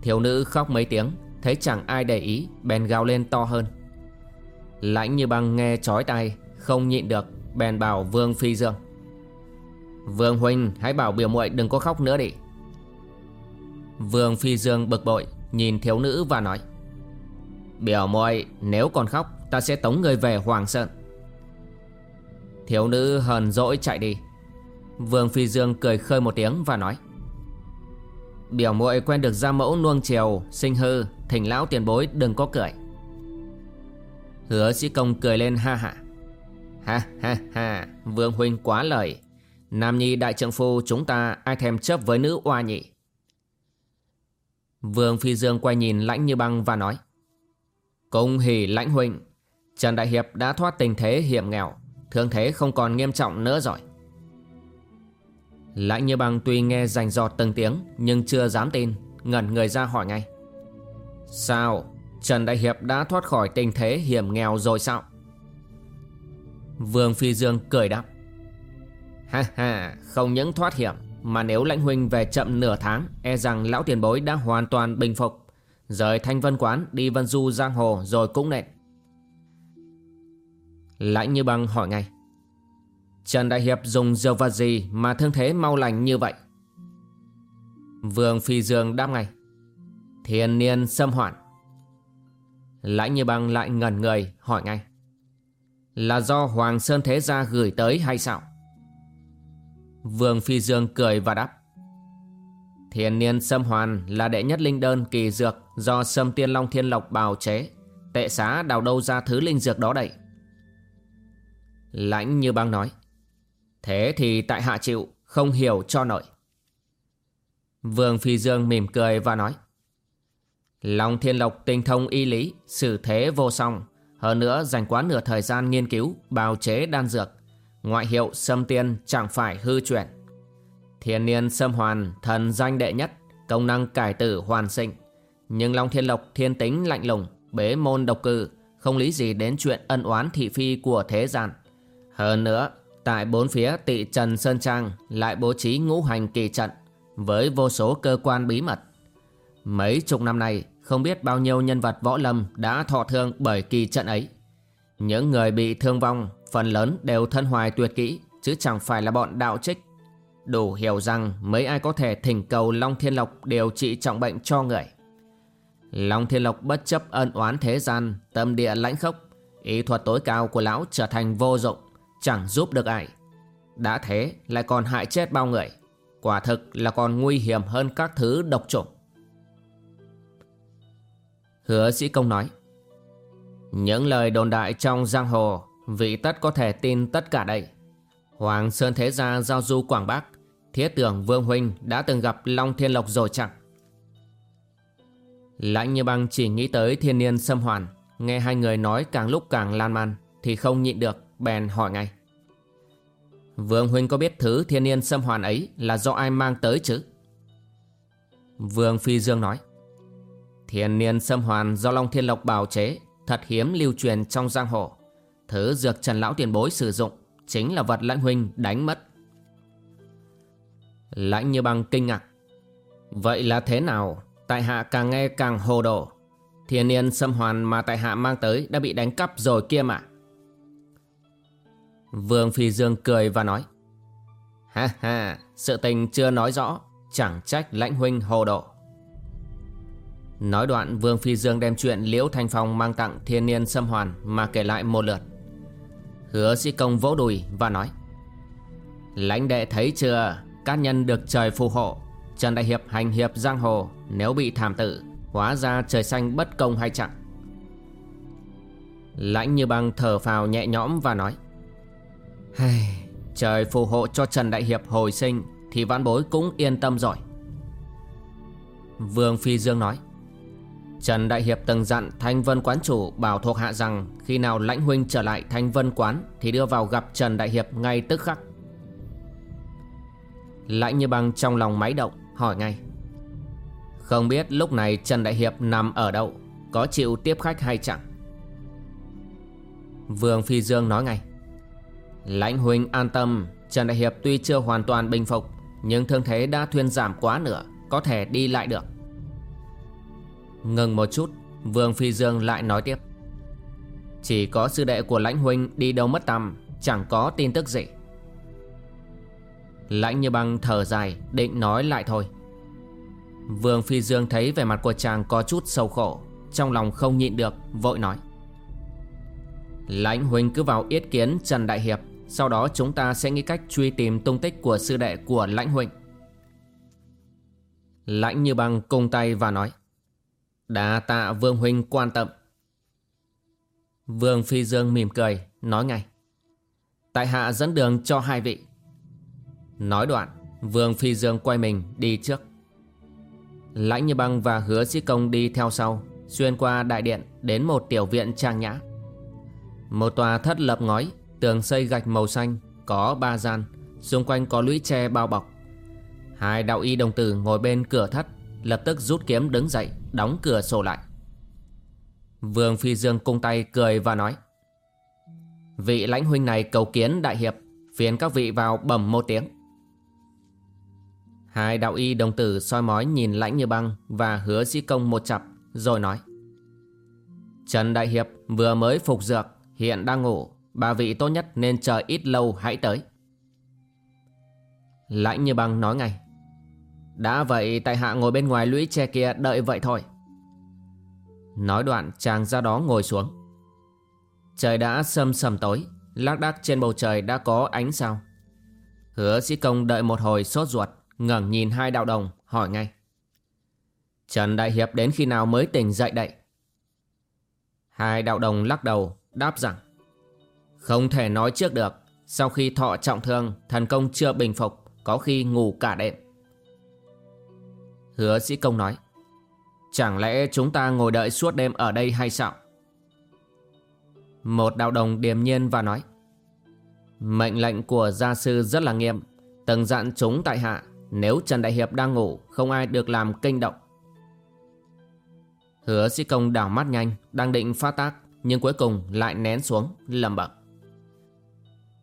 Thiếu nữ khóc mấy tiếng, Thấy chẳng ai để ý, Bèn gào lên to hơn. Lãnh như băng nghe chói tai không nhịn được, Bèn bảo Vương Phi Dương. Vương Huynh, hãy bảo biểu muội đừng có khóc nữa đi. Vương Phi Dương bực bội, Nhìn thiếu nữ và nói, Biểu muội, nếu còn khóc, Ta sẽ tống người về Hoàng Sơn. Thiếu nữ hờn dỗi chạy đi. Vương Phi Dương cười khơi một tiếng và nói, Biểu muội quen được ra mẫu nuông chiều Sinh hư, Thỉnh lão tiền bối đừng có cười. Hứa sĩ công cười lên ha hạ Ha ha ha, Vương Huynh quá lời. Nam Nhi đại trượng phu chúng ta ai thèm chấp với nữ oa nhị. Vương Phi Dương quay nhìn lãnh như băng và nói. Cung hỉ lãnh huynh, Trần Đại Hiệp đã thoát tình thế hiểm nghèo, thương thế không còn nghiêm trọng nữa rồi. Lãnh như băng tuy nghe rành giọt từng tiếng nhưng chưa dám tin, ngẩn người ra hỏi ngay. Sao? Trần Đại Hiệp đã thoát khỏi tình thế hiểm nghèo rồi sao? Vương Phi Dương cười đáp. Ha ha, không những thoát hiểm mà nếu lãnh huynh về chậm nửa tháng e rằng lão tiền bối đã hoàn toàn bình phục. Rời thanh vân quán đi vân du giang hồ rồi cũng nện. Lãnh như băng hỏi ngay. Trần Đại Hiệp dùng dược vật gì mà thương thế mau lành như vậy? Vương Phi Dương đáp ngay. Thiên niên xâm hoạn. Lãnh như băng lại ngẩn người hỏi ngay. Là do Hoàng Sơn Thế Gia gửi tới hay sao? Vương Phi Dương cười và đáp. Thiên niên sâm hoàn là đệ nhất linh đơn kỳ dược do Sâm Tiên Long Thiên Lộc bào chế. Tệ xá đào đâu ra thứ linh dược đó đậy. Lãnh như băng nói. Thế thì tại hạ chịu, không hiểu cho nổi. Vương Phi Dương mỉm cười và nói. Long Thiên Lộc tinh thông y lý, xử thế vô song. Hơn nữa dành quá nửa thời gian nghiên cứu, bào chế đan dược. Ngoại hiệu Sâm Tiên chẳng phải hư chuyện. Thiên niên Sâm Hoàn, thần danh đệ nhất, công năng cải tử hoàn sinh. Nhưng Long Thiên Lộc thiên tính lạnh lùng, bế môn độc cư, không lý gì đến chuyện ân oán thị phi của thế gian. Hơn nữa, tại bốn phía tị Trần Sơn Trang lại bố trí ngũ hành kỳ trận với vô số cơ quan bí mật. Mấy chục năm nay, không biết bao nhiêu nhân vật võ lâm đã thọ thương bởi kỳ trận ấy. Những người bị thương vong, phần lớn đều thân hoài tuyệt kỹ, chứ chẳng phải là bọn đạo trích. Đủ hiểu rằng mấy ai có thể thỉnh cầu Long Thiên Lộc điều trị trọng bệnh cho người. Long Thiên Lộc bất chấp ân oán thế gian, tâm địa lãnh khốc, ý thuật tối cao của lão trở thành vô dụng, chẳng giúp được ai. Đã thế lại còn hại chết bao người, quả thực là còn nguy hiểm hơn các thứ độc chủng. Hứa sĩ công nói. Những lời đồn đại trong giang hồ, Vị tất có thể tin tất cả đây. Hoàng Sơn Thế Gia giao du Quảng Bắc, Thiết tưởng Vương Huynh đã từng gặp Long Thiên Lộc rồi chẳng Lãnh như băng chỉ nghĩ tới thiên niên xâm hoàn, Nghe hai người nói càng lúc càng lan man Thì không nhịn được bèn hỏi ngay. Vương Huynh có biết thứ thiên niên xâm hoàn ấy Là do ai mang tới chứ? Vương Phi Dương nói. Thiên niên Sâm hoàn do Long Thiên Lộc bào chế, Thật hiếm lưu truyền trong giang hồ. Thứ dược trần lão tiền bối sử dụng Chính là vật lãnh huynh đánh mất. Lãnh như băng kinh ngạc. Vậy là thế nào? Tại hạ càng nghe càng hồ đồ. Thiên niên Sâm hoàn mà tại hạ mang tới Đã bị đánh cắp rồi kia mà. Vương Phi Dương cười và nói. Ha ha, Sự tình chưa nói rõ, Chẳng trách lãnh huynh hồ đồ. Nói đoạn Vương Phi Dương đem chuyện Liễu Thanh Phong mang tặng thiên niên xâm hoàn mà kể lại một lượt. Hứa sĩ công vỗ đùi và nói Lãnh đệ thấy chưa? Các nhân được trời phù hộ. Trần Đại Hiệp hành hiệp giang hồ Nếu bị thảm tử Hóa ra trời xanh bất công hay chẳng? Lãnh như băng thở phào nhẹ nhõm và nói hey, Trời phù hộ cho Trần Đại Hiệp hồi sinh Thì vãn bối cũng yên tâm rồi. Vương Phi Dương nói Trần Đại Hiệp từng dặn Thanh Vân Quán chủ bảo thuộc hạ rằng khi nào lãnh huynh trở lại Thanh Vân Quán thì đưa vào gặp Trần Đại Hiệp ngay tức khắc. Lãnh như băng trong lòng máy động hỏi ngay. Không biết lúc này Trần Đại Hiệp nằm ở đâu, có chịu tiếp khách hay chẳng? Vương Phi Dương nói ngay. Lãnh huynh an tâm, Trần Đại Hiệp tuy chưa hoàn toàn bình phục, nhưng thương thế đã thuyên giảm quá nửa, có thể đi lại được. Ngừng một chút, Vương Phi Dương lại nói tiếp. Chỉ có sư đệ của lãnh huynh đi đâu mất tầm Chẳng có tin tức gì. Lãnh như băng thở dài, Định nói lại thôi. Vương Phi Dương thấy vẻ mặt của chàng có chút sầu khổ, Trong lòng không nhịn được, Vội nói. Lãnh huynh cứ vào yết kiến Trần Đại Hiệp, Sau đó chúng ta sẽ nghĩ cách truy tìm tung tích của sư đệ của lãnh huynh. Lãnh như băng cung tay và nói. Đà tạ Vương Huynh quan tâm. Vương Phi Dương mỉm cười, nói ngay. Tại hạ dẫn đường cho hai vị. Nói đoạn Vương Phi Dương quay mình đi trước. Lãnh như băng và hứa sĩ công đi theo sau Xuyên qua đại điện Đến một tiểu viện trang nhã. Một tòa thất lập ngói Tường xây gạch màu xanh Có ba gian Xung quanh có lũy tre bao bọc. Hai đạo y đồng tử ngồi bên cửa thất Lập tức rút kiếm đứng dậy. Đóng cửa sổ lại. Vương Phi Dương cung tay cười và nói, Vị lãnh huynh này cầu kiến đại hiệp, Phiền các vị vào bẩm một tiếng. Hai đạo y đồng tử soi mói nhìn lãnh như băng Và hứa sĩ công một chặp, Rồi nói, Trần Đại Hiệp vừa mới phục dược, Hiện đang ngủ, Ba vị tốt nhất nên chờ ít lâu hãy tới. Lãnh như băng nói ngay đã vậy, tại hạ ngồi bên ngoài lũy tre kia, đợi vậy thôi. Nói đoạn, chàng ra đó ngồi xuống. Trời đã sâm sầm tối, Lác đác trên bầu trời đã có ánh sao. Hứa sĩ công đợi một hồi sốt ruột, ngẩng nhìn hai đạo đồng, hỏi ngay. Trần Đại Hiệp đến khi nào mới tỉnh dậy đậy Hai đạo đồng lắc đầu, đáp rằng, Không thể nói trước được. Sau khi thọ trọng thương, Thần công chưa bình phục, Có khi ngủ cả đêm. Hứa sĩ công nói, Chẳng lẽ chúng ta ngồi đợi suốt đêm ở đây hay sao? Một đạo đồng điềm nhiên và nói, Mệnh lệnh của gia sư rất là nghiêm. Từng dặn chúng tại hạ, Nếu Trần Đại Hiệp đang ngủ, Không ai được làm kinh động. Hứa sĩ công đảo mắt nhanh, Đang định phát tác, Nhưng cuối cùng lại nén xuống lầm bẩm,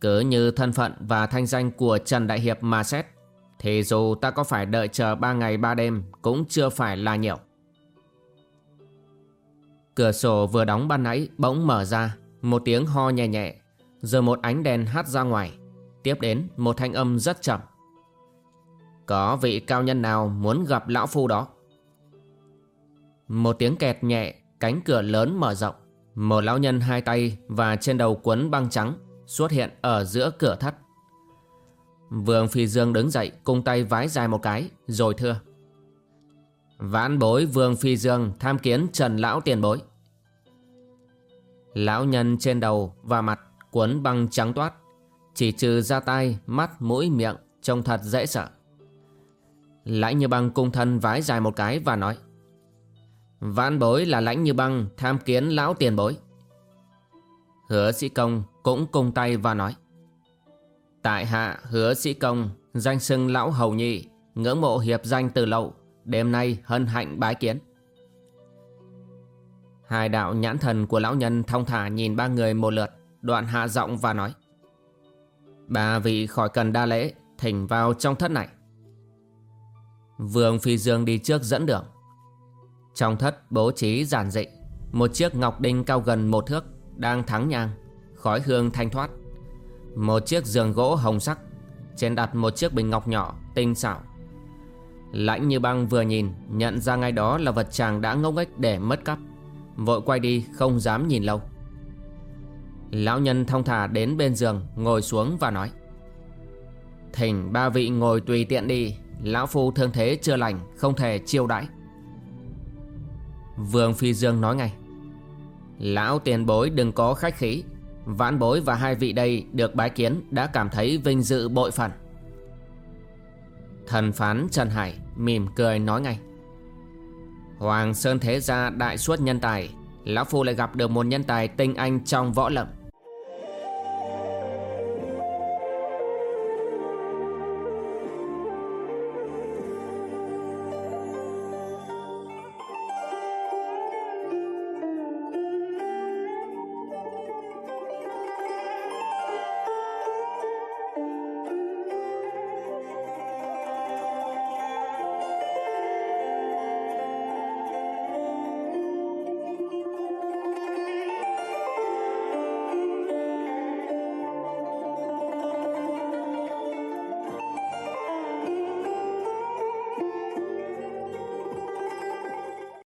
Cứ như thân phận và thanh danh của Trần Đại Hiệp mà xét thì dù ta có phải đợi chờ ba ngày ba đêm, Cũng chưa phải là nhiều. Cửa sổ vừa đóng ban nãy bỗng mở ra, Một tiếng ho nhẹ nhẹ, Rồi một ánh đèn hát ra ngoài. Tiếp đến, một thanh âm rất chậm Có vị cao nhân nào muốn gặp lão phu đó? Một tiếng kẹt nhẹ, Cánh cửa lớn mở rộng. Một lão nhân hai tay Và trên đầu quấn băng trắng Xuất hiện ở giữa cửa thất Vương Phi Dương đứng dậy Cung tay vái dài một cái Rồi thưa Vãn bối Vương Phi Dương tham kiến Trần Lão tiền bối. Lão nhân trên đầu và mặt cuốn băng trắng toát, chỉ trừ ra tay, mắt, mũi, miệng, trông thật dễ sợ. Lãnh như băng cung thân vái dài một cái và nói Vãn bối là lãnh như băng tham kiến lão tiền bối. Hứa sĩ công cũng cung tay và nói Tại hạ hứa sĩ công, danh xưng lão hầu nhị, ngưỡng mộ hiệp danh từ lâu Đêm nay hân hạnh bái kiến. Hai đạo nhãn thần của lão nhân thong thả nhìn ba người một lượt, Đoạn hạ giọng và nói, Ba vị khỏi cần đa lễ, Thỉnh vào trong thất này. Vương Phi Dương đi trước dẫn đường. Trong thất bố trí giản dị, Một chiếc ngọc đinh cao gần một thước, Đang thắng nhang, Khói hương thanh thoát. Một chiếc giường gỗ hồng sắc, Trên đặt một chiếc bình ngọc nhỏ, Tinh xảo. Lãnh như băng vừa nhìn, Nhận ra ngay đó là vật chàng đã ngốc nghếch để mất cắp. Vội quay đi, không dám nhìn lâu. Lão nhân thong thả đến bên giường, Ngồi xuống và nói, Thỉnh ba vị ngồi tùy tiện đi, Lão phu thương thế chưa lành, Không thể chiêu đãi. Vương Phi Dương nói ngay, Lão tiền bối đừng có khách khí. Vãn bối và hai vị đây được bái kiến Đã cảm thấy vinh dự bội phần. Thần phán Trần Hải mỉm cười nói ngay. Hoàng Sơn Thế Gia đại suốt nhân tài, Lão Phu lại gặp được một nhân tài tinh anh trong võ lâm.